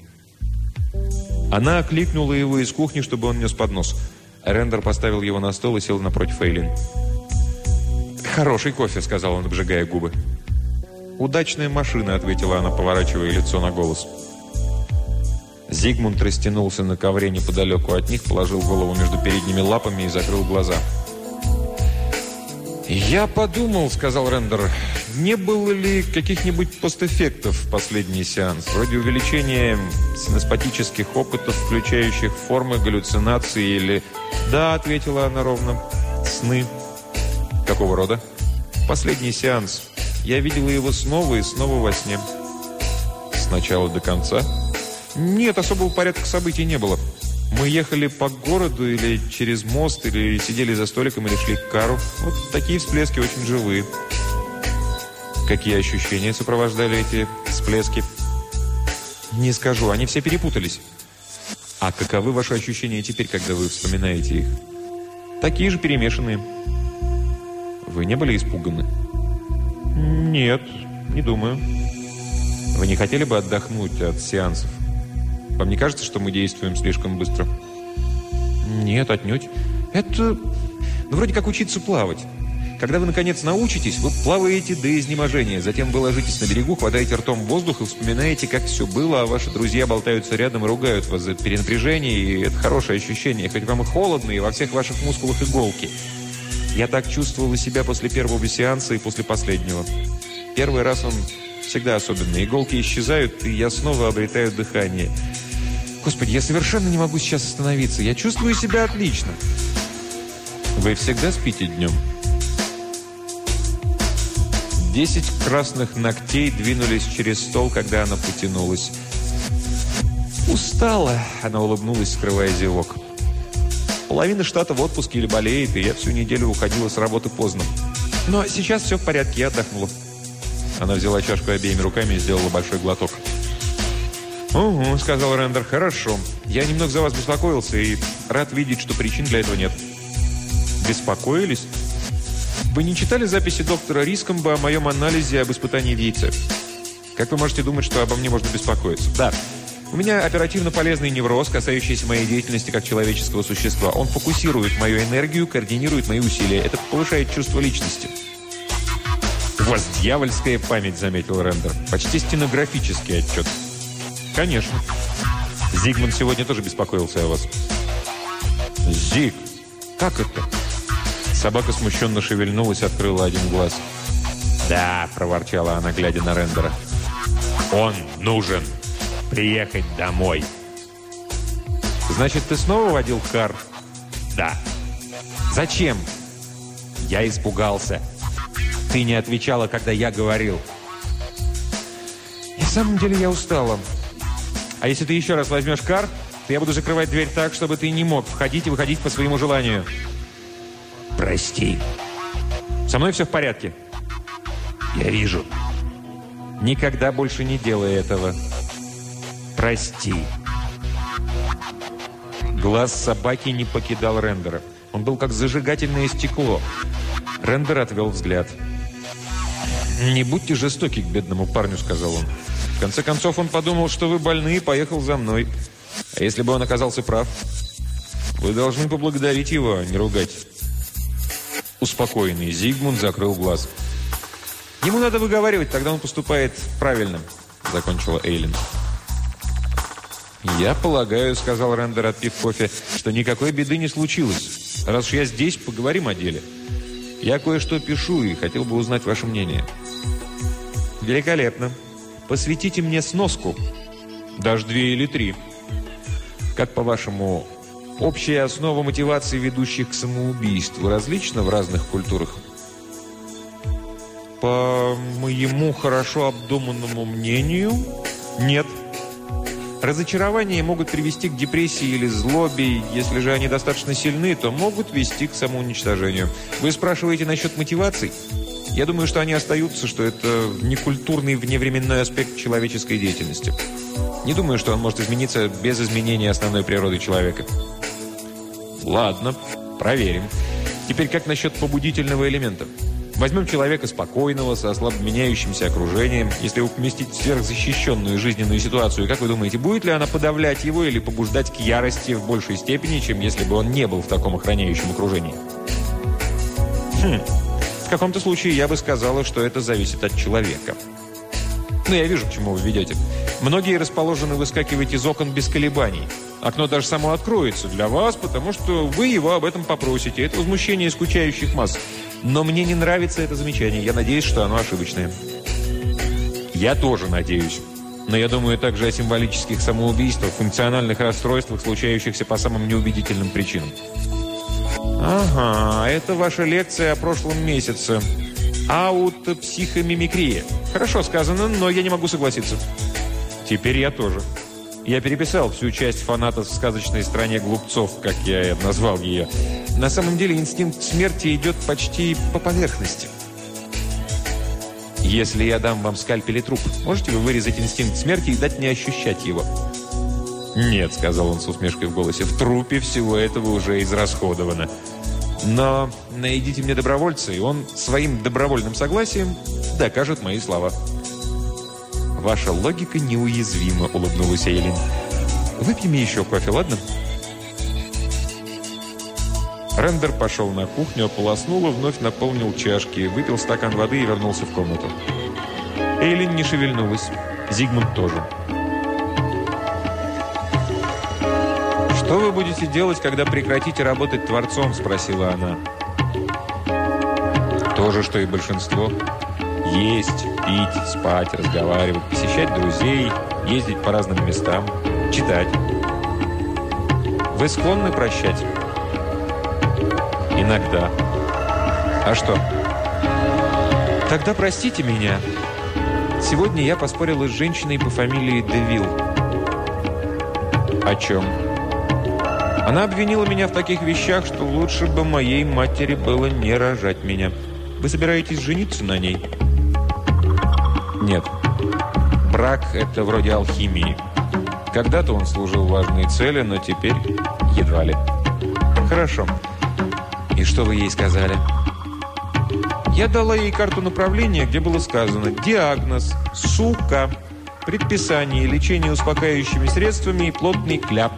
Она окликнула его из кухни, чтобы он нес поднос. Рендер поставил его на стол и сел напротив Эйлин. «Хороший кофе», — сказал он, обжигая губы. «Удачная машина», — ответила она, поворачивая лицо на голос. Зигмунд растянулся на ковре неподалеку от них, положил голову между передними лапами и закрыл глаза. «Я подумал», — сказал Рендер, — «не было ли каких-нибудь постэффектов в последний сеанс, вроде увеличения синеспатических опытов, включающих формы галлюцинации или...» «Да», — ответила она ровно, — «сны». «Какого рода?» «Последний сеанс. Я видела его снова и снова во сне». «С начала до конца?» «Нет, особого порядка событий не было. Мы ехали по городу или через мост, или сидели за столиком, или шли к кару. Вот такие всплески очень живые». «Какие ощущения сопровождали эти всплески?» «Не скажу, они все перепутались». «А каковы ваши ощущения теперь, когда вы вспоминаете их?» «Такие же перемешанные». Вы не были испуганы? Нет, не думаю. Вы не хотели бы отдохнуть от сеансов? Вам не кажется, что мы действуем слишком быстро? Нет, отнюдь. Это ну, вроде как учиться плавать. Когда вы, наконец, научитесь, вы плаваете до изнеможения. Затем вы ложитесь на берегу, хватаете ртом воздух и вспоминаете, как все было, а ваши друзья болтаются рядом и ругают вас за перенапряжение. И это хорошее ощущение, хоть вам и холодно, и во всех ваших мускулах иголки. Я так чувствовала себя после первого сеанса и после последнего. Первый раз он всегда особенный. Иголки исчезают, и я снова обретаю дыхание. Господи, я совершенно не могу сейчас остановиться. Я чувствую себя отлично. Вы всегда спите днем? Десять красных ногтей двинулись через стол, когда она потянулась. «Устала», — она улыбнулась, скрывая зевок. Половина штата в отпуске или болеет, и я всю неделю уходила с работы поздно. Но сейчас все в порядке, я отдохнула. Она взяла чашку обеими руками и сделала большой глоток. «Угу», — сказал Рендер, — «хорошо. Я немного за вас беспокоился и рад видеть, что причин для этого нет». «Беспокоились?» «Вы не читали записи доктора Рискомба о моем анализе об испытании в яйце?» «Как вы можете думать, что обо мне можно беспокоиться?» «Да». У меня оперативно полезный невроз, касающийся моей деятельности как человеческого существа. Он фокусирует мою энергию, координирует мои усилия. Это повышает чувство личности. «У вас дьявольская память», — заметил Рендер. «Почти стенографический отчет». «Конечно». Зигмунд сегодня тоже беспокоился о вас. «Зиг, как это?» Собака смущенно шевельнулась, открыла один глаз. «Да», — проворчала она, глядя на Рендера. «Он нужен» приехать домой. Значит, ты снова водил кар? Да. Зачем? Я испугался. Ты не отвечала, когда я говорил. самом деле я устала. А если ты еще раз возьмешь кар, то я буду закрывать дверь так, чтобы ты не мог входить и выходить по своему желанию. Прости. Со мной все в порядке. Я вижу. Никогда больше не делай этого. Прости. Глаз собаки не покидал Рендера. Он был как зажигательное стекло. Рендер отвел взгляд. «Не будьте жестоки к бедному парню», — сказал он. «В конце концов, он подумал, что вы больны и поехал за мной. А если бы он оказался прав? Вы должны поблагодарить его, а не ругать». Успокоенный Зигмунд закрыл глаз. «Ему надо выговаривать, тогда он поступает правильно», — закончила Эйлин. «Я полагаю», — сказал Рендер, отпив кофе, «что никакой беды не случилось. Раз уж я здесь, поговорим о деле. Я кое-что пишу и хотел бы узнать ваше мнение». «Великолепно. Посвятите мне сноску. Даже две или три. Как, по-вашему, общая основа мотивации, ведущих к самоубийству, различна в разных культурах?» «По моему хорошо обдуманному мнению, нет». Разочарования могут привести к депрессии или злобе. Если же они достаточно сильны, то могут вести к самоуничтожению. Вы спрашиваете насчет мотиваций? Я думаю, что они остаются, что это некультурный вневременной аспект человеческой деятельности. Не думаю, что он может измениться без изменения основной природы человека. Ладно, проверим. Теперь как насчет побудительного элемента? Возьмем человека спокойного, со слабо меняющимся окружением. Если поместить в сверхзащищенную жизненную ситуацию, как вы думаете, будет ли она подавлять его или побуждать к ярости в большей степени, чем если бы он не был в таком охраняющем окружении? Хм. В каком-то случае я бы сказала, что это зависит от человека. Ну, я вижу, к чему вы ведете. Многие расположены выскакивать из окон без колебаний. Окно даже само откроется для вас, потому что вы его об этом попросите. Это возмущение скучающих масс. Но мне не нравится это замечание. Я надеюсь, что оно ошибочное. Я тоже надеюсь. Но я думаю также о символических самоубийствах, функциональных расстройствах, случающихся по самым неубедительным причинам. Ага, это ваша лекция о прошлом месяце. Аутопсихомимикрия. Хорошо сказано, но я не могу согласиться. Теперь я тоже. Я переписал всю часть фанатов в сказочной стране глупцов, как я назвал ее. На самом деле инстинкт смерти идет почти по поверхности. Если я дам вам скальпель и труп, можете вы вырезать инстинкт смерти и дать мне ощущать его? «Нет», — сказал он с усмешкой в голосе, — «в трупе всего этого уже израсходовано. Но найдите мне добровольца, и он своим добровольным согласием докажет мои слова». «Ваша логика неуязвима», — улыбнулась Эйлин. «Выпьем еще кофе, ладно?» Рендер пошел на кухню, ополоснул и вновь наполнил чашки, выпил стакан воды и вернулся в комнату. Эйлин не шевельнулась. Зигмунд тоже. «Что вы будете делать, когда прекратите работать творцом?» – спросила она. «То же, что и большинство. Есть, пить, спать, разговаривать, посещать друзей, ездить по разным местам, читать. Вы склонны прощать?» Иногда. А что? Тогда простите меня. Сегодня я поспорила с женщиной по фамилии Девил. О чем? Она обвинила меня в таких вещах, что лучше бы моей матери было не рожать меня. Вы собираетесь жениться на ней? Нет. Брак – это вроде алхимии. Когда-то он служил важной цели, но теперь едва ли. Хорошо. «И что вы ей сказали?» Я дала ей карту направления, где было сказано «Диагноз. Сука. Предписание. Лечение успокаивающими средствами и плотный кляп».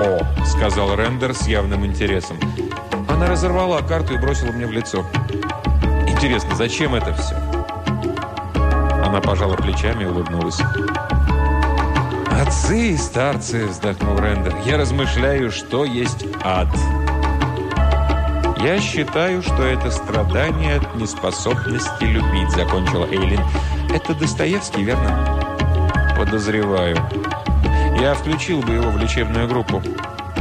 «О», — сказал Рендер с явным интересом. Она разорвала карту и бросила мне в лицо. «Интересно, зачем это все?» Она пожала плечами и улыбнулась. «Отцы и старцы», — вздохнул Рендер, — «я размышляю, что есть ад». «Я считаю, что это страдание от неспособности любить», — закончила Эйлин. «Это Достоевский, верно?» «Подозреваю. Я включил бы его в лечебную группу.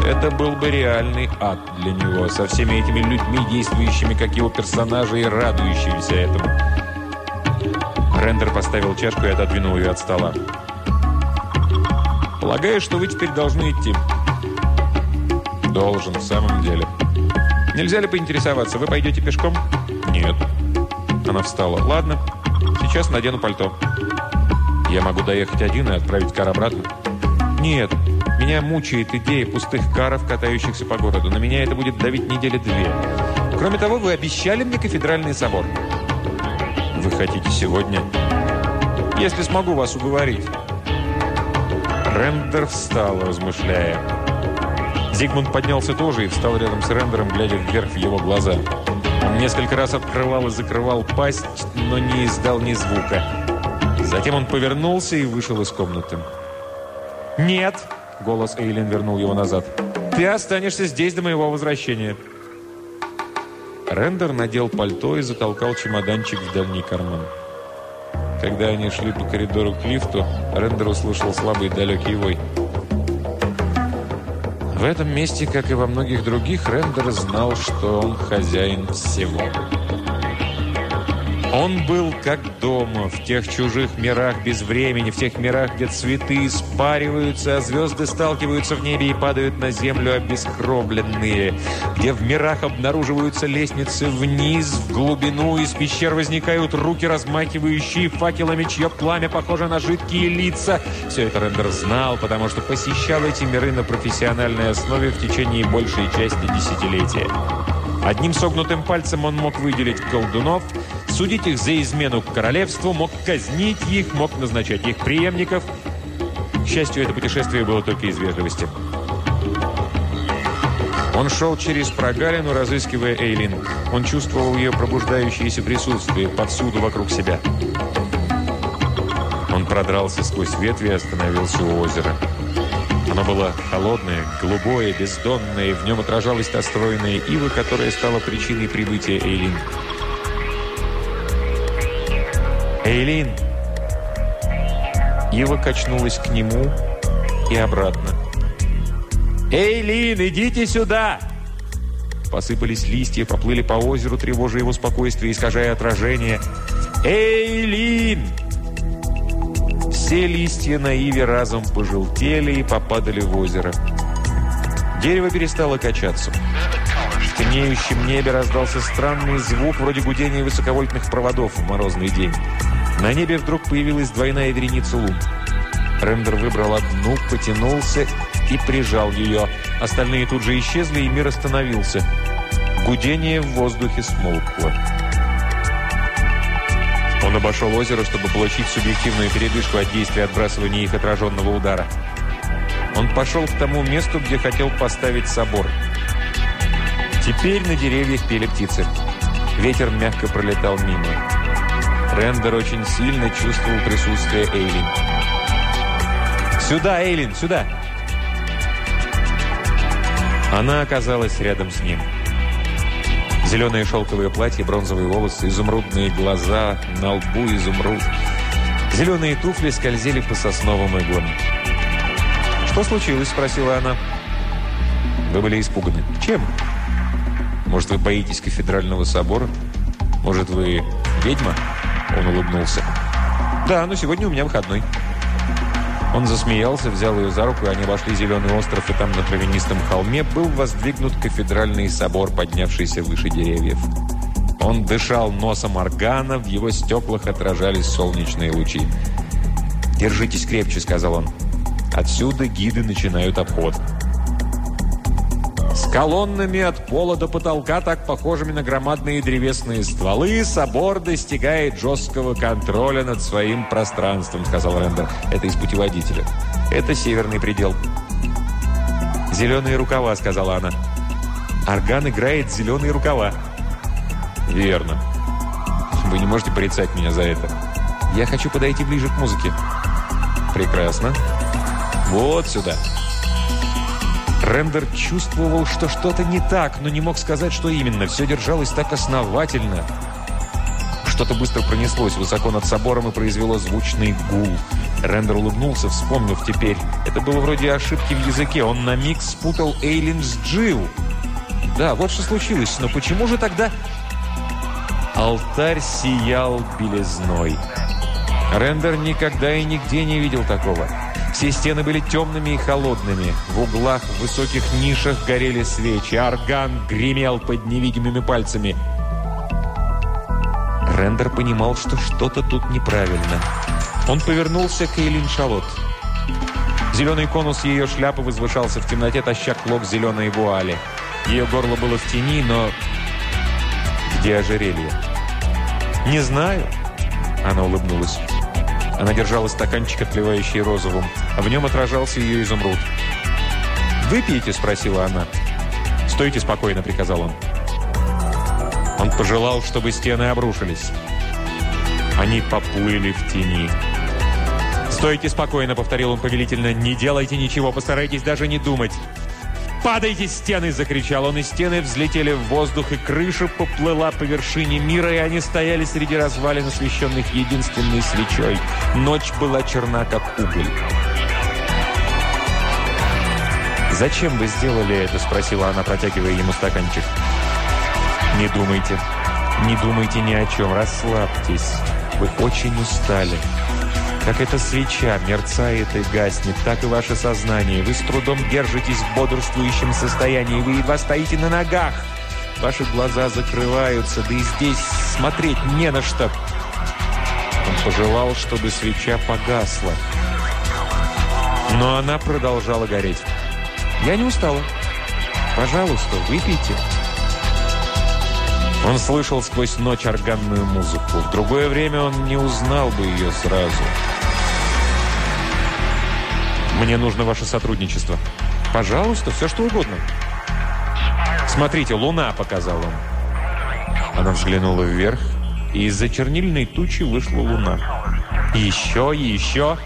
Это был бы реальный ад для него, со всеми этими людьми, действующими как его персонажи и радующимися этому». Рендер поставил чашку и отодвинул ее от стола. «Полагаю, что вы теперь должны идти». «Должен, в самом деле». «Нельзя ли поинтересоваться, вы пойдете пешком?» «Нет». Она встала. «Ладно, сейчас надену пальто». «Я могу доехать один и отправить кар обратно?» «Нет, меня мучает идея пустых каров, катающихся по городу. На меня это будет давить недели две. Кроме того, вы обещали мне кафедральный собор». «Вы хотите сегодня?» «Если смогу вас уговорить». Рендер встал, размышляя. Зигмунд поднялся тоже и встал рядом с Рендером, глядя вверх в его глаза. Он несколько раз открывал и закрывал пасть, но не издал ни звука. Затем он повернулся и вышел из комнаты. «Нет!» — голос Эйлин вернул его назад. «Ты останешься здесь до моего возвращения!» Рендер надел пальто и затолкал чемоданчик в дальний карман. Когда они шли по коридору к лифту, Рендер услышал слабый далекий вой. В этом месте, как и во многих других, Рендер знал, что он хозяин всего. Он был как дома, в тех чужих мирах без времени, в тех мирах, где цветы спариваются, а звезды сталкиваются в небе и падают на землю обескровленные, где в мирах обнаруживаются лестницы вниз, в глубину, из пещер возникают руки, размахивающие факелами, чье пламя похоже на жидкие лица. Все это Рендер знал, потому что посещал эти миры на профессиональной основе в течение большей части десятилетия. Одним согнутым пальцем он мог выделить колдунов, судить их за измену к королевству, мог казнить их, мог назначать их преемников. К счастью, это путешествие было только из вежливости. Он шел через прогалину, разыскивая Эйлин. Он чувствовал ее пробуждающееся присутствие повсюду вокруг себя. Он продрался сквозь ветви и остановился у озера. Оно было холодное, голубое, бездонное, и в нем отражалась та стройная ива, которая стала причиной прибытия Эйлин. «Эйлин!» Ива качнулась к нему и обратно. «Эйлин, идите сюда!» Посыпались листья, поплыли по озеру, тревожа его спокойствие, искажая отражение. «Эйлин!» Все листья на иве разом пожелтели и попадали в озеро. Дерево перестало качаться. В темнеющем небе раздался странный звук, вроде гудения высоковольтных проводов в морозный день. На небе вдруг появилась двойная вереница лун. Рендер выбрал одну, потянулся и прижал ее. Остальные тут же исчезли, и мир остановился. Гудение в воздухе смолкло. Он обошел озеро, чтобы получить субъективную передышку от действия отбрасывания их отраженного удара. Он пошел к тому месту, где хотел поставить собор. Теперь на деревьях пели птицы. Ветер мягко пролетал мимо. Рендер очень сильно чувствовал присутствие Эйлин. «Сюда, Эйлин, сюда!» Она оказалась рядом с ним. Зеленое шелковое платье, бронзовые волосы, изумрудные глаза, на лбу изумруд. Зеленые туфли скользили по сосновым иглам. «Что случилось?» – спросила она. Вы были испуганы. Чем? Может, вы боитесь кафедрального собора? Может, вы ведьма? Он улыбнулся. Да, но сегодня у меня выходной. Он засмеялся, взял ее за руку, и они обошли зеленый остров, и там на травянистом холме был воздвигнут кафедральный собор, поднявшийся выше деревьев. Он дышал носом органа, в его стеклах отражались солнечные лучи. «Держитесь крепче», — сказал он. «Отсюда гиды начинают обход». Колоннами от пола до потолка, так похожими на громадные древесные стволы, собор достигает жесткого контроля над своим пространством, сказал Рендер. Это из путеводителя. Это северный предел. «Зеленые рукава», — сказала она. «Орган играет зеленые рукава». «Верно. Вы не можете порицать меня за это. Я хочу подойти ближе к музыке». «Прекрасно. Вот сюда». Рендер чувствовал, что что-то не так, но не мог сказать, что именно. Все держалось так основательно. Что-то быстро пронеслось высоко над собором и произвело звучный гул. Рендер улыбнулся, вспомнив теперь. Это было вроде ошибки в языке. Он на миг спутал Эйлин с Джилл. Да, вот что случилось. Но почему же тогда... Алтарь сиял белизной. Рендер никогда и нигде не видел такого. Все стены были темными и холодными. В углах, в высоких нишах горели свечи. Орган гремел под невидимыми пальцами. Рендер понимал, что что-то тут неправильно. Он повернулся к Эйлин Шалот. Зеленый конус ее шляпы возвышался в темноте, таща клок зеленой вуали. Ее горло было в тени, но... Где ожерелье? «Не знаю», — она улыбнулась. Она держала стаканчик, отливающий розовым, в нем отражался ее изумруд. «Выпьете?» – спросила она. «Стойте спокойно», – приказал он. Он пожелал, чтобы стены обрушились. Они поплыли в тени. «Стойте спокойно», — повторил он повелительно. «Не делайте ничего, постарайтесь даже не думать». «Падайте, стены!» – закричал он, и стены взлетели в воздух, и крыша поплыла по вершине мира, и они стояли среди развалин, освещенных единственной свечой. Ночь была черна, как уголь. «Зачем вы сделали это?» – спросила она, протягивая ему стаканчик. «Не думайте. Не думайте ни о чем. Расслабьтесь. Вы очень устали». Как эта свеча мерцает и гаснет, так и ваше сознание. Вы с трудом держитесь в бодрствующем состоянии. Вы едва стоите на ногах. Ваши глаза закрываются, да и здесь смотреть не на что. Он пожелал, чтобы свеча погасла. Но она продолжала гореть. «Я не устала. Пожалуйста, выпейте». Он слышал сквозь ночь органную музыку. В другое время он не узнал бы ее сразу. «Мне нужно ваше сотрудничество». «Пожалуйста, все что угодно». «Смотрите, луна», — показал он. Она взглянула вверх, и из-за чернильной тучи вышла луна. еще, еще.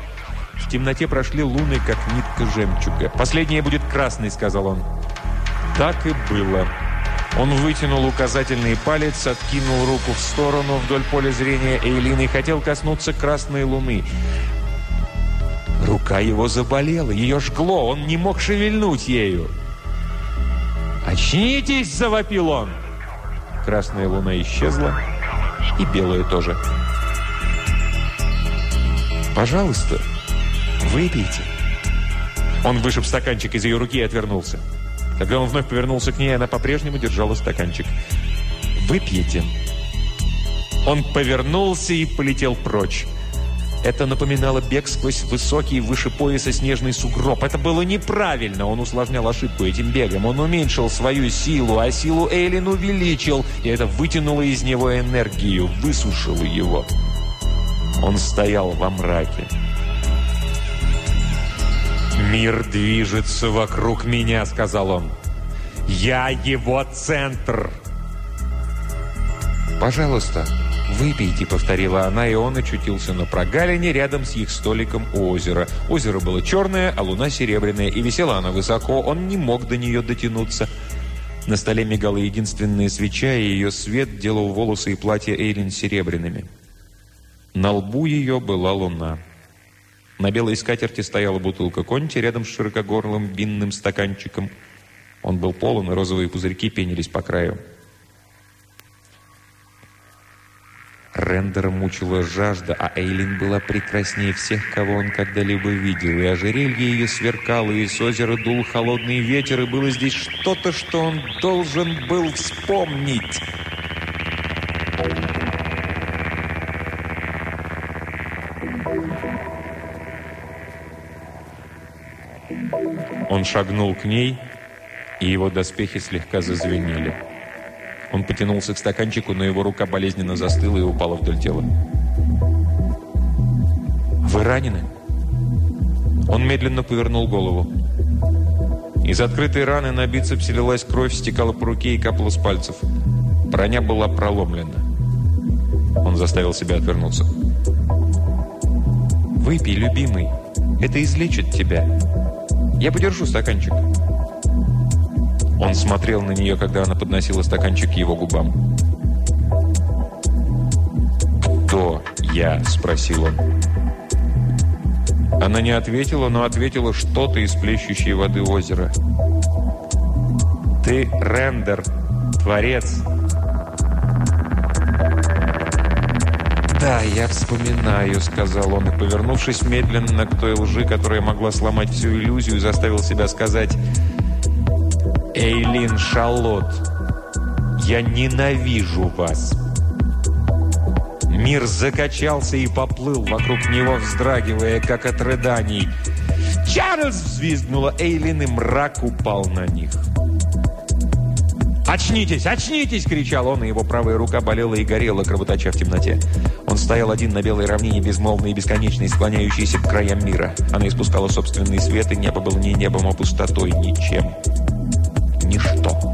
В темноте прошли луны, как нитка жемчуга. «Последняя будет красной», — сказал он. Так и было. Он вытянул указательный палец, откинул руку в сторону вдоль поля зрения Эйлины и хотел коснуться красной луны. Рука его заболела, ее жгло, он не мог шевельнуть ею. «Очнитесь!» – завопил он. Красная луна исчезла, и белая тоже. «Пожалуйста, выпейте». Он вышиб стаканчик из ее руки и отвернулся. Когда он вновь повернулся к ней, она по-прежнему держала стаканчик. «Выпьете». Он повернулся и полетел прочь. Это напоминало бег сквозь высокий выше пояса снежный сугроб. Это было неправильно. Он усложнял ошибку этим бегом. Он уменьшил свою силу, а силу Эйлин увеличил. И это вытянуло из него энергию, высушило его. Он стоял во мраке. «Мир движется вокруг меня», — сказал он. «Я его центр». «Пожалуйста», «Выпейте», — повторила она, и он очутился на прогалине рядом с их столиком у озера. Озеро было черное, а луна серебряная, и висела она высоко, он не мог до нее дотянуться. На столе мигала единственная свеча, и ее свет делал волосы и платье Эйлин серебряными. На лбу ее была луна. На белой скатерти стояла бутылка конти рядом с широкогорлым винным стаканчиком. Он был полон, и розовые пузырьки пенились по краю. Рендера мучила жажда, а Эйлин была прекраснее всех, кого он когда-либо видел. И ожерелье ее сверкало, и с озера дул холодный ветер, и было здесь что-то, что он должен был вспомнить. Он шагнул к ней, и его доспехи слегка зазвенели. Он потянулся к стаканчику, но его рука болезненно застыла и упала вдоль тела. «Вы ранены?» Он медленно повернул голову. Из открытой раны на бицепсе лилась кровь, стекала по руке и капала с пальцев. Броня была проломлена. Он заставил себя отвернуться. «Выпей, любимый. Это излечит тебя. Я подержу стаканчик». Он смотрел на нее, когда она подносила стаканчик к его губам. «Кто я?» – спросил он. Она не ответила, но ответила что-то из плещущей воды озера. «Ты Рендер, творец». «Да, я вспоминаю», — сказал он, и, повернувшись медленно к той лжи, которая могла сломать всю иллюзию, заставил себя сказать «Эйлин Шалот, я ненавижу вас». Мир закачался и поплыл вокруг него, вздрагивая, как от рыданий. «Чарльз!» – взвизгнула Эйлин, и мрак упал на них. «Очнитесь! Очнитесь!» – кричал он, и его правая рука болела и горела, кровоточа в темноте. Он стоял один на белой равнине, безмолвный и бесконечный, склоняющийся к краям мира. Она испускала собственный свет, и небо было не небом, а пустотой, ничем. Ничто.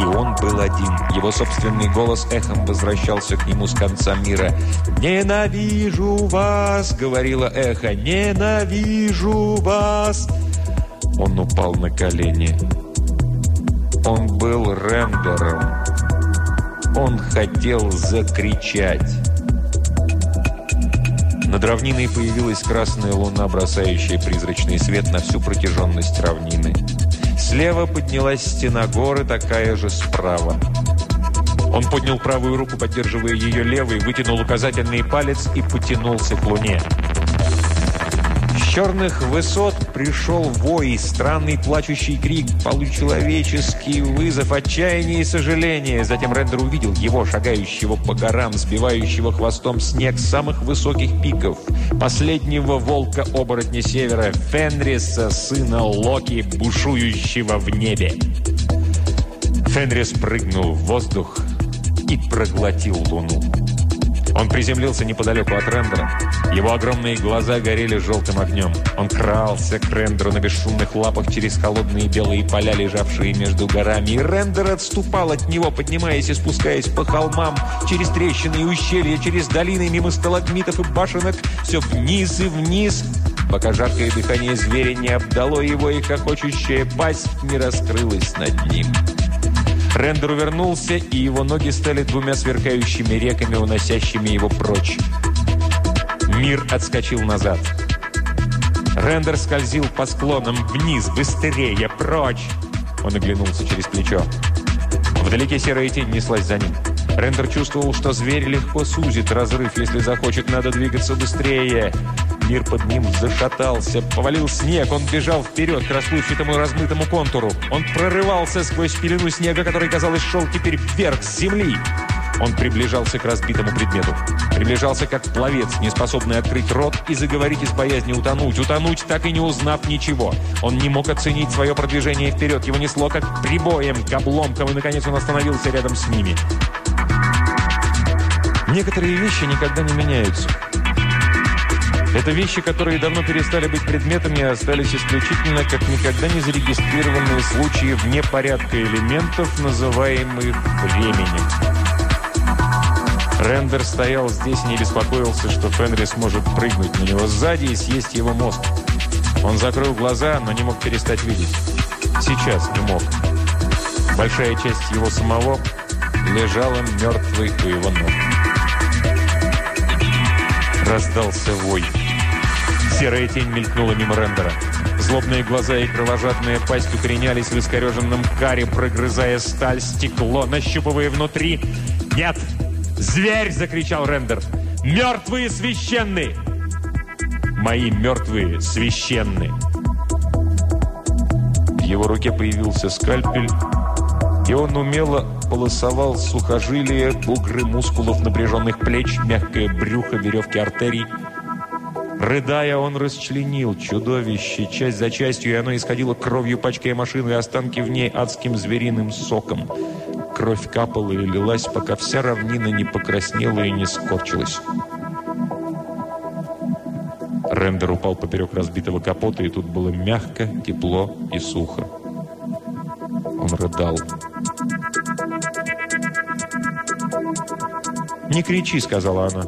И он был один. Его собственный голос эхом возвращался к нему с конца мира. «Ненавижу вас!» — говорила эхо. «Ненавижу вас!» Он упал на колени. Он был рендером. Он хотел закричать. Над равниной появилась красная луна, бросающая призрачный свет на всю протяженность равнины. Слева поднялась стена горы, такая же справа. Он поднял правую руку, поддерживая ее левой, вытянул указательный палец и потянулся к луне черных высот пришел вой, странный плачущий крик, получеловеческий вызов, отчаяние и сожаление. Затем Рендер увидел его, шагающего по горам, сбивающего хвостом снег самых высоких пиков. Последнего волка-оборотня севера, Фенриса, сына Локи, бушующего в небе. Фенрис прыгнул в воздух и проглотил луну. Он приземлился неподалеку от Рендера. Его огромные глаза горели желтым огнем. Он крался к Рендеру на бесшумных лапах через холодные белые поля, лежавшие между горами. И Рендер отступал от него, поднимаясь и спускаясь по холмам, через трещины и ущелья, через долины, мимо сталагмитов и башенок, все вниз и вниз, пока жаркое дыхание зверя не обдало его, и хохочущая пасть не раскрылась над ним. Рендер увернулся, и его ноги стали двумя сверкающими реками, уносящими его прочь. Мир отскочил назад. Рендер скользил по склонам вниз, быстрее, прочь. Он оглянулся через плечо. Вдалеке серая тень неслась за ним. Рендер чувствовал, что зверь легко сузит разрыв. Если захочет, надо двигаться быстрее. Мир под ним зашатался, повалил снег. Он бежал вперед к расплывчатому размытому контуру. Он прорывался сквозь пелену снега, который, казалось, шел теперь вверх с земли. Он приближался к разбитому предмету. Приближался как пловец, не способный открыть рот и заговорить из боязни утонуть. Утонуть, так и не узнав ничего. Он не мог оценить свое продвижение вперед. Его несло как прибоем, к обломкам, и, наконец, он остановился рядом с ними. Некоторые вещи никогда не меняются. Это вещи, которые давно перестали быть предметами и остались исключительно как никогда не зарегистрированные случаи вне порядка элементов, называемых временем. Рендер стоял здесь и не беспокоился, что Фенрис может прыгнуть на него сзади и съесть его мозг. Он закрыл глаза, но не мог перестать видеть. Сейчас не мог. Большая часть его самого лежала мертвой у его ног. Раздался вой. Серая тень мелькнула мимо рендера. Злобные глаза и кровожадная пасть укоренялись в искореженном каре, прогрызая сталь, стекло, нащупывая внутри. «Нет! Зверь!» — закричал рендер. «Мертвые священные!» «Мои мертвые священные!» В его руке появился скальпель, и он умело полосовал сухожилия, бугры мускулов напряженных плеч, мягкое брюхо, веревки артерий. Рыдая, он расчленил чудовище часть за частью, и оно исходило кровью, пачкая машину и останки в ней адским звериным соком. Кровь капала и лилась, пока вся равнина не покраснела и не скорчилась. Рендер упал поперек разбитого капота, и тут было мягко, тепло и сухо. Он рыдал. «Не кричи», — сказала она.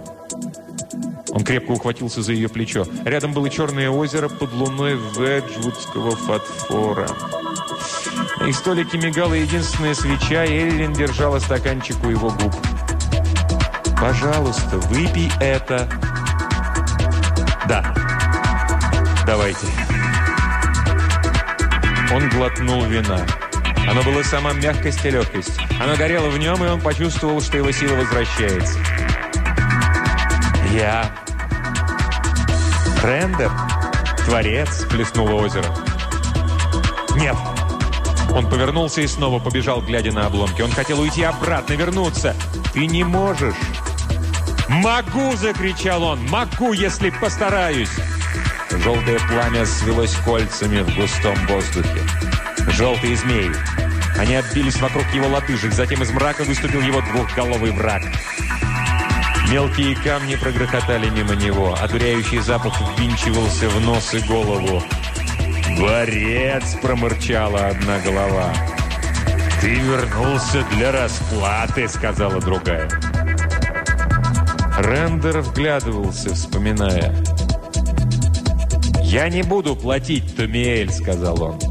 Он крепко ухватился за ее плечо. Рядом было черное озеро под луной Веджвудского фатфора. На их столике мигала единственная свеча, и Эллин держала стаканчик у его губ. «Пожалуйста, выпей это». «Да, давайте». Он глотнул вина. Оно было сама мягкость и легкость. Оно горело в нем, и он почувствовал, что его сила возвращается. Я Рендер, творец, плеснуло озеро. Нет. Он повернулся и снова побежал, глядя на обломки. Он хотел уйти обратно, вернуться. Ты не можешь. «Могу!» – закричал он. «Могу, если постараюсь!» Желтое пламя свелось кольцами в густом воздухе. Желтые змеи. Они оббились вокруг его лодыжек, затем из мрака выступил его двухголовый враг. Мелкие камни прогрохотали мимо него. Одуряющий запах ввинчивался в нос и голову. «Борец!» – промырчала одна голова. «Ты вернулся для расплаты!» – сказала другая. Рендер вглядывался, вспоминая. «Я не буду платить, Томиэль», — сказал он.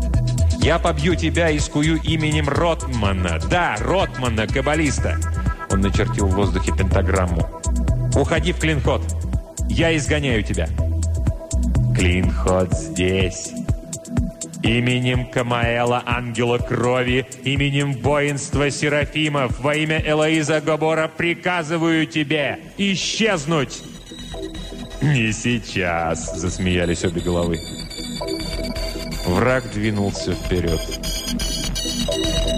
«Я побью тебя и скую именем Ротмана. Да, Ротмана, каббалиста». Он начертил в воздухе пентаграмму. «Уходи в Клинхот. Я изгоняю тебя». «Клинхот здесь». Именем Камаэла, ангела крови, именем воинства Серафимов, во имя Элоиза Гобора приказываю тебе исчезнуть!» «Не сейчас!» – засмеялись обе головы. Враг двинулся вперед.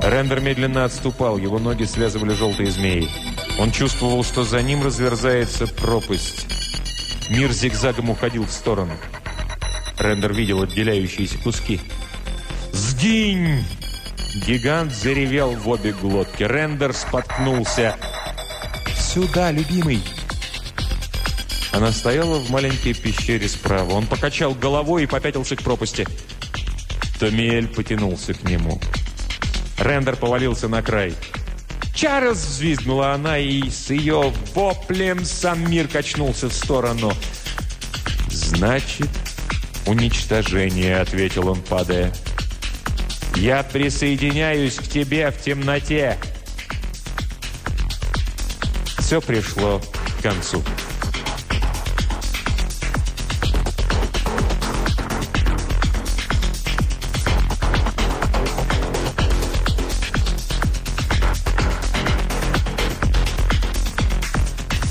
Рендер медленно отступал, его ноги связывали желтые змеи. Он чувствовал, что за ним разверзается пропасть. Мир зигзагом уходил в сторону. Рендер видел отделяющиеся куски. «Сгинь!» Гигант заревел в обе глотки. Рендер споткнулся. «Сюда, любимый!» Она стояла в маленькой пещере справа. Он покачал головой и попятился к пропасти. Томиэль потянулся к нему. Рендер повалился на край. «Чарльз!» – взвизгнула она, и с ее воплем сам мир качнулся в сторону. «Значит, уничтожение», – ответил он, падая. «Я присоединяюсь к тебе в темноте». Все пришло к концу.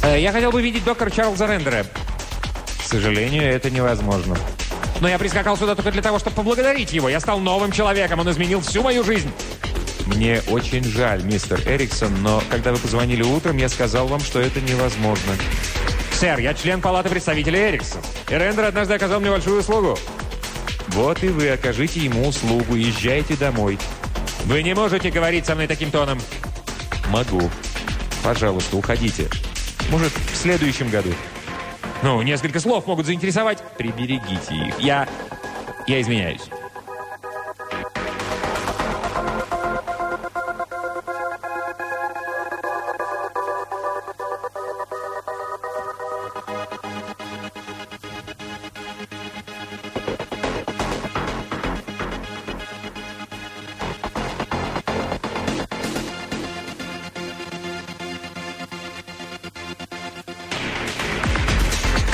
Я хотел бы видеть доктора Чарльза Рендера. К сожалению, это невозможно. Но я прискакал сюда только для того, чтобы поблагодарить его. Я стал новым человеком, он изменил всю мою жизнь. Мне очень жаль, мистер Эриксон, но когда вы позвонили утром, я сказал вам, что это невозможно. Сэр, я член палаты представителей Эриксон. И Рендер однажды оказал мне большую услугу. Вот и вы окажите ему услугу, езжайте домой. Вы не можете говорить со мной таким тоном. Могу. Пожалуйста, уходите. Может, в следующем году. Ну, несколько слов могут заинтересовать. Приберегите их. Я... я изменяюсь.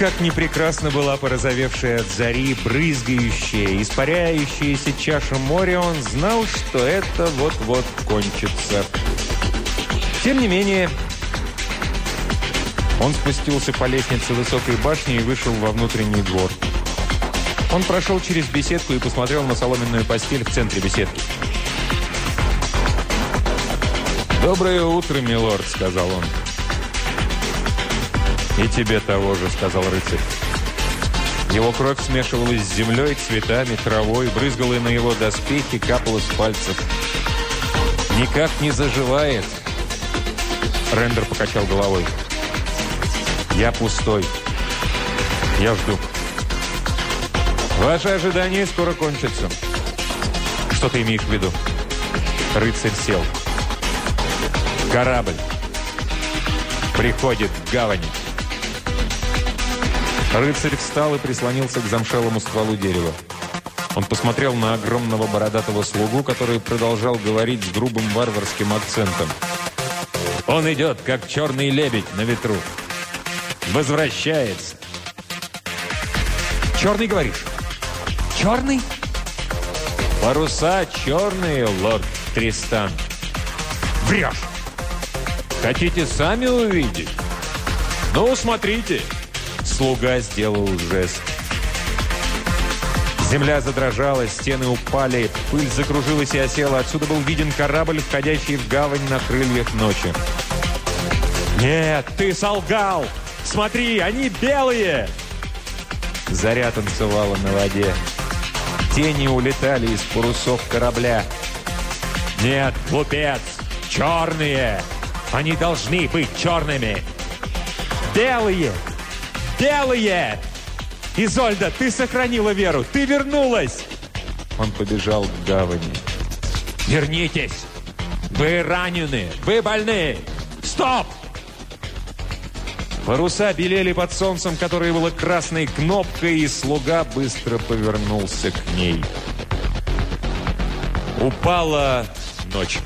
Как ни прекрасно была порозовевшая от зари, брызгающая, испаряющаяся чаша моря, он знал, что это вот-вот кончится. Тем не менее, он спустился по лестнице высокой башни и вышел во внутренний двор. Он прошел через беседку и посмотрел на соломенную постель в центре беседки. «Доброе утро, милорд», — сказал он. «И тебе того же», — сказал рыцарь. Его кровь смешивалась с землей, цветами, травой, брызгала на его доспехи, капала с пальцев. «Никак не заживает!» Рендер покачал головой. «Я пустой. Я жду. Ваши ожидания скоро кончатся». «Что ты имеешь в виду?» Рыцарь сел. «Корабль приходит к гавани». Рыцарь встал и прислонился к замшелому стволу дерева. Он посмотрел на огромного бородатого слугу, который продолжал говорить с грубым варварским акцентом. «Он идет, как черный лебедь на ветру. Возвращается». «Черный, говоришь?» «Черный?» «Паруса черные, лорд Тристан». «Врешь!» «Хотите сами увидеть?» «Ну, смотрите!» Слуга сделал жест. Земля задрожала, стены упали, пыль закружилась и осела. Отсюда был виден корабль, входящий в гавань на крыльях ночи. «Нет, ты солгал! Смотри, они белые!» Заря танцевала на воде. Тени улетали из парусов корабля. «Нет, глупец! Черные! Они должны быть черными!» «Белые! Белые!» «Изольда, ты сохранила веру! Ты вернулась!» Он побежал к гавани. «Вернитесь! Вы ранены! Вы больны! Стоп!» Паруса белели под солнцем, которое было красной кнопкой, и слуга быстро повернулся к ней. Упала ночь.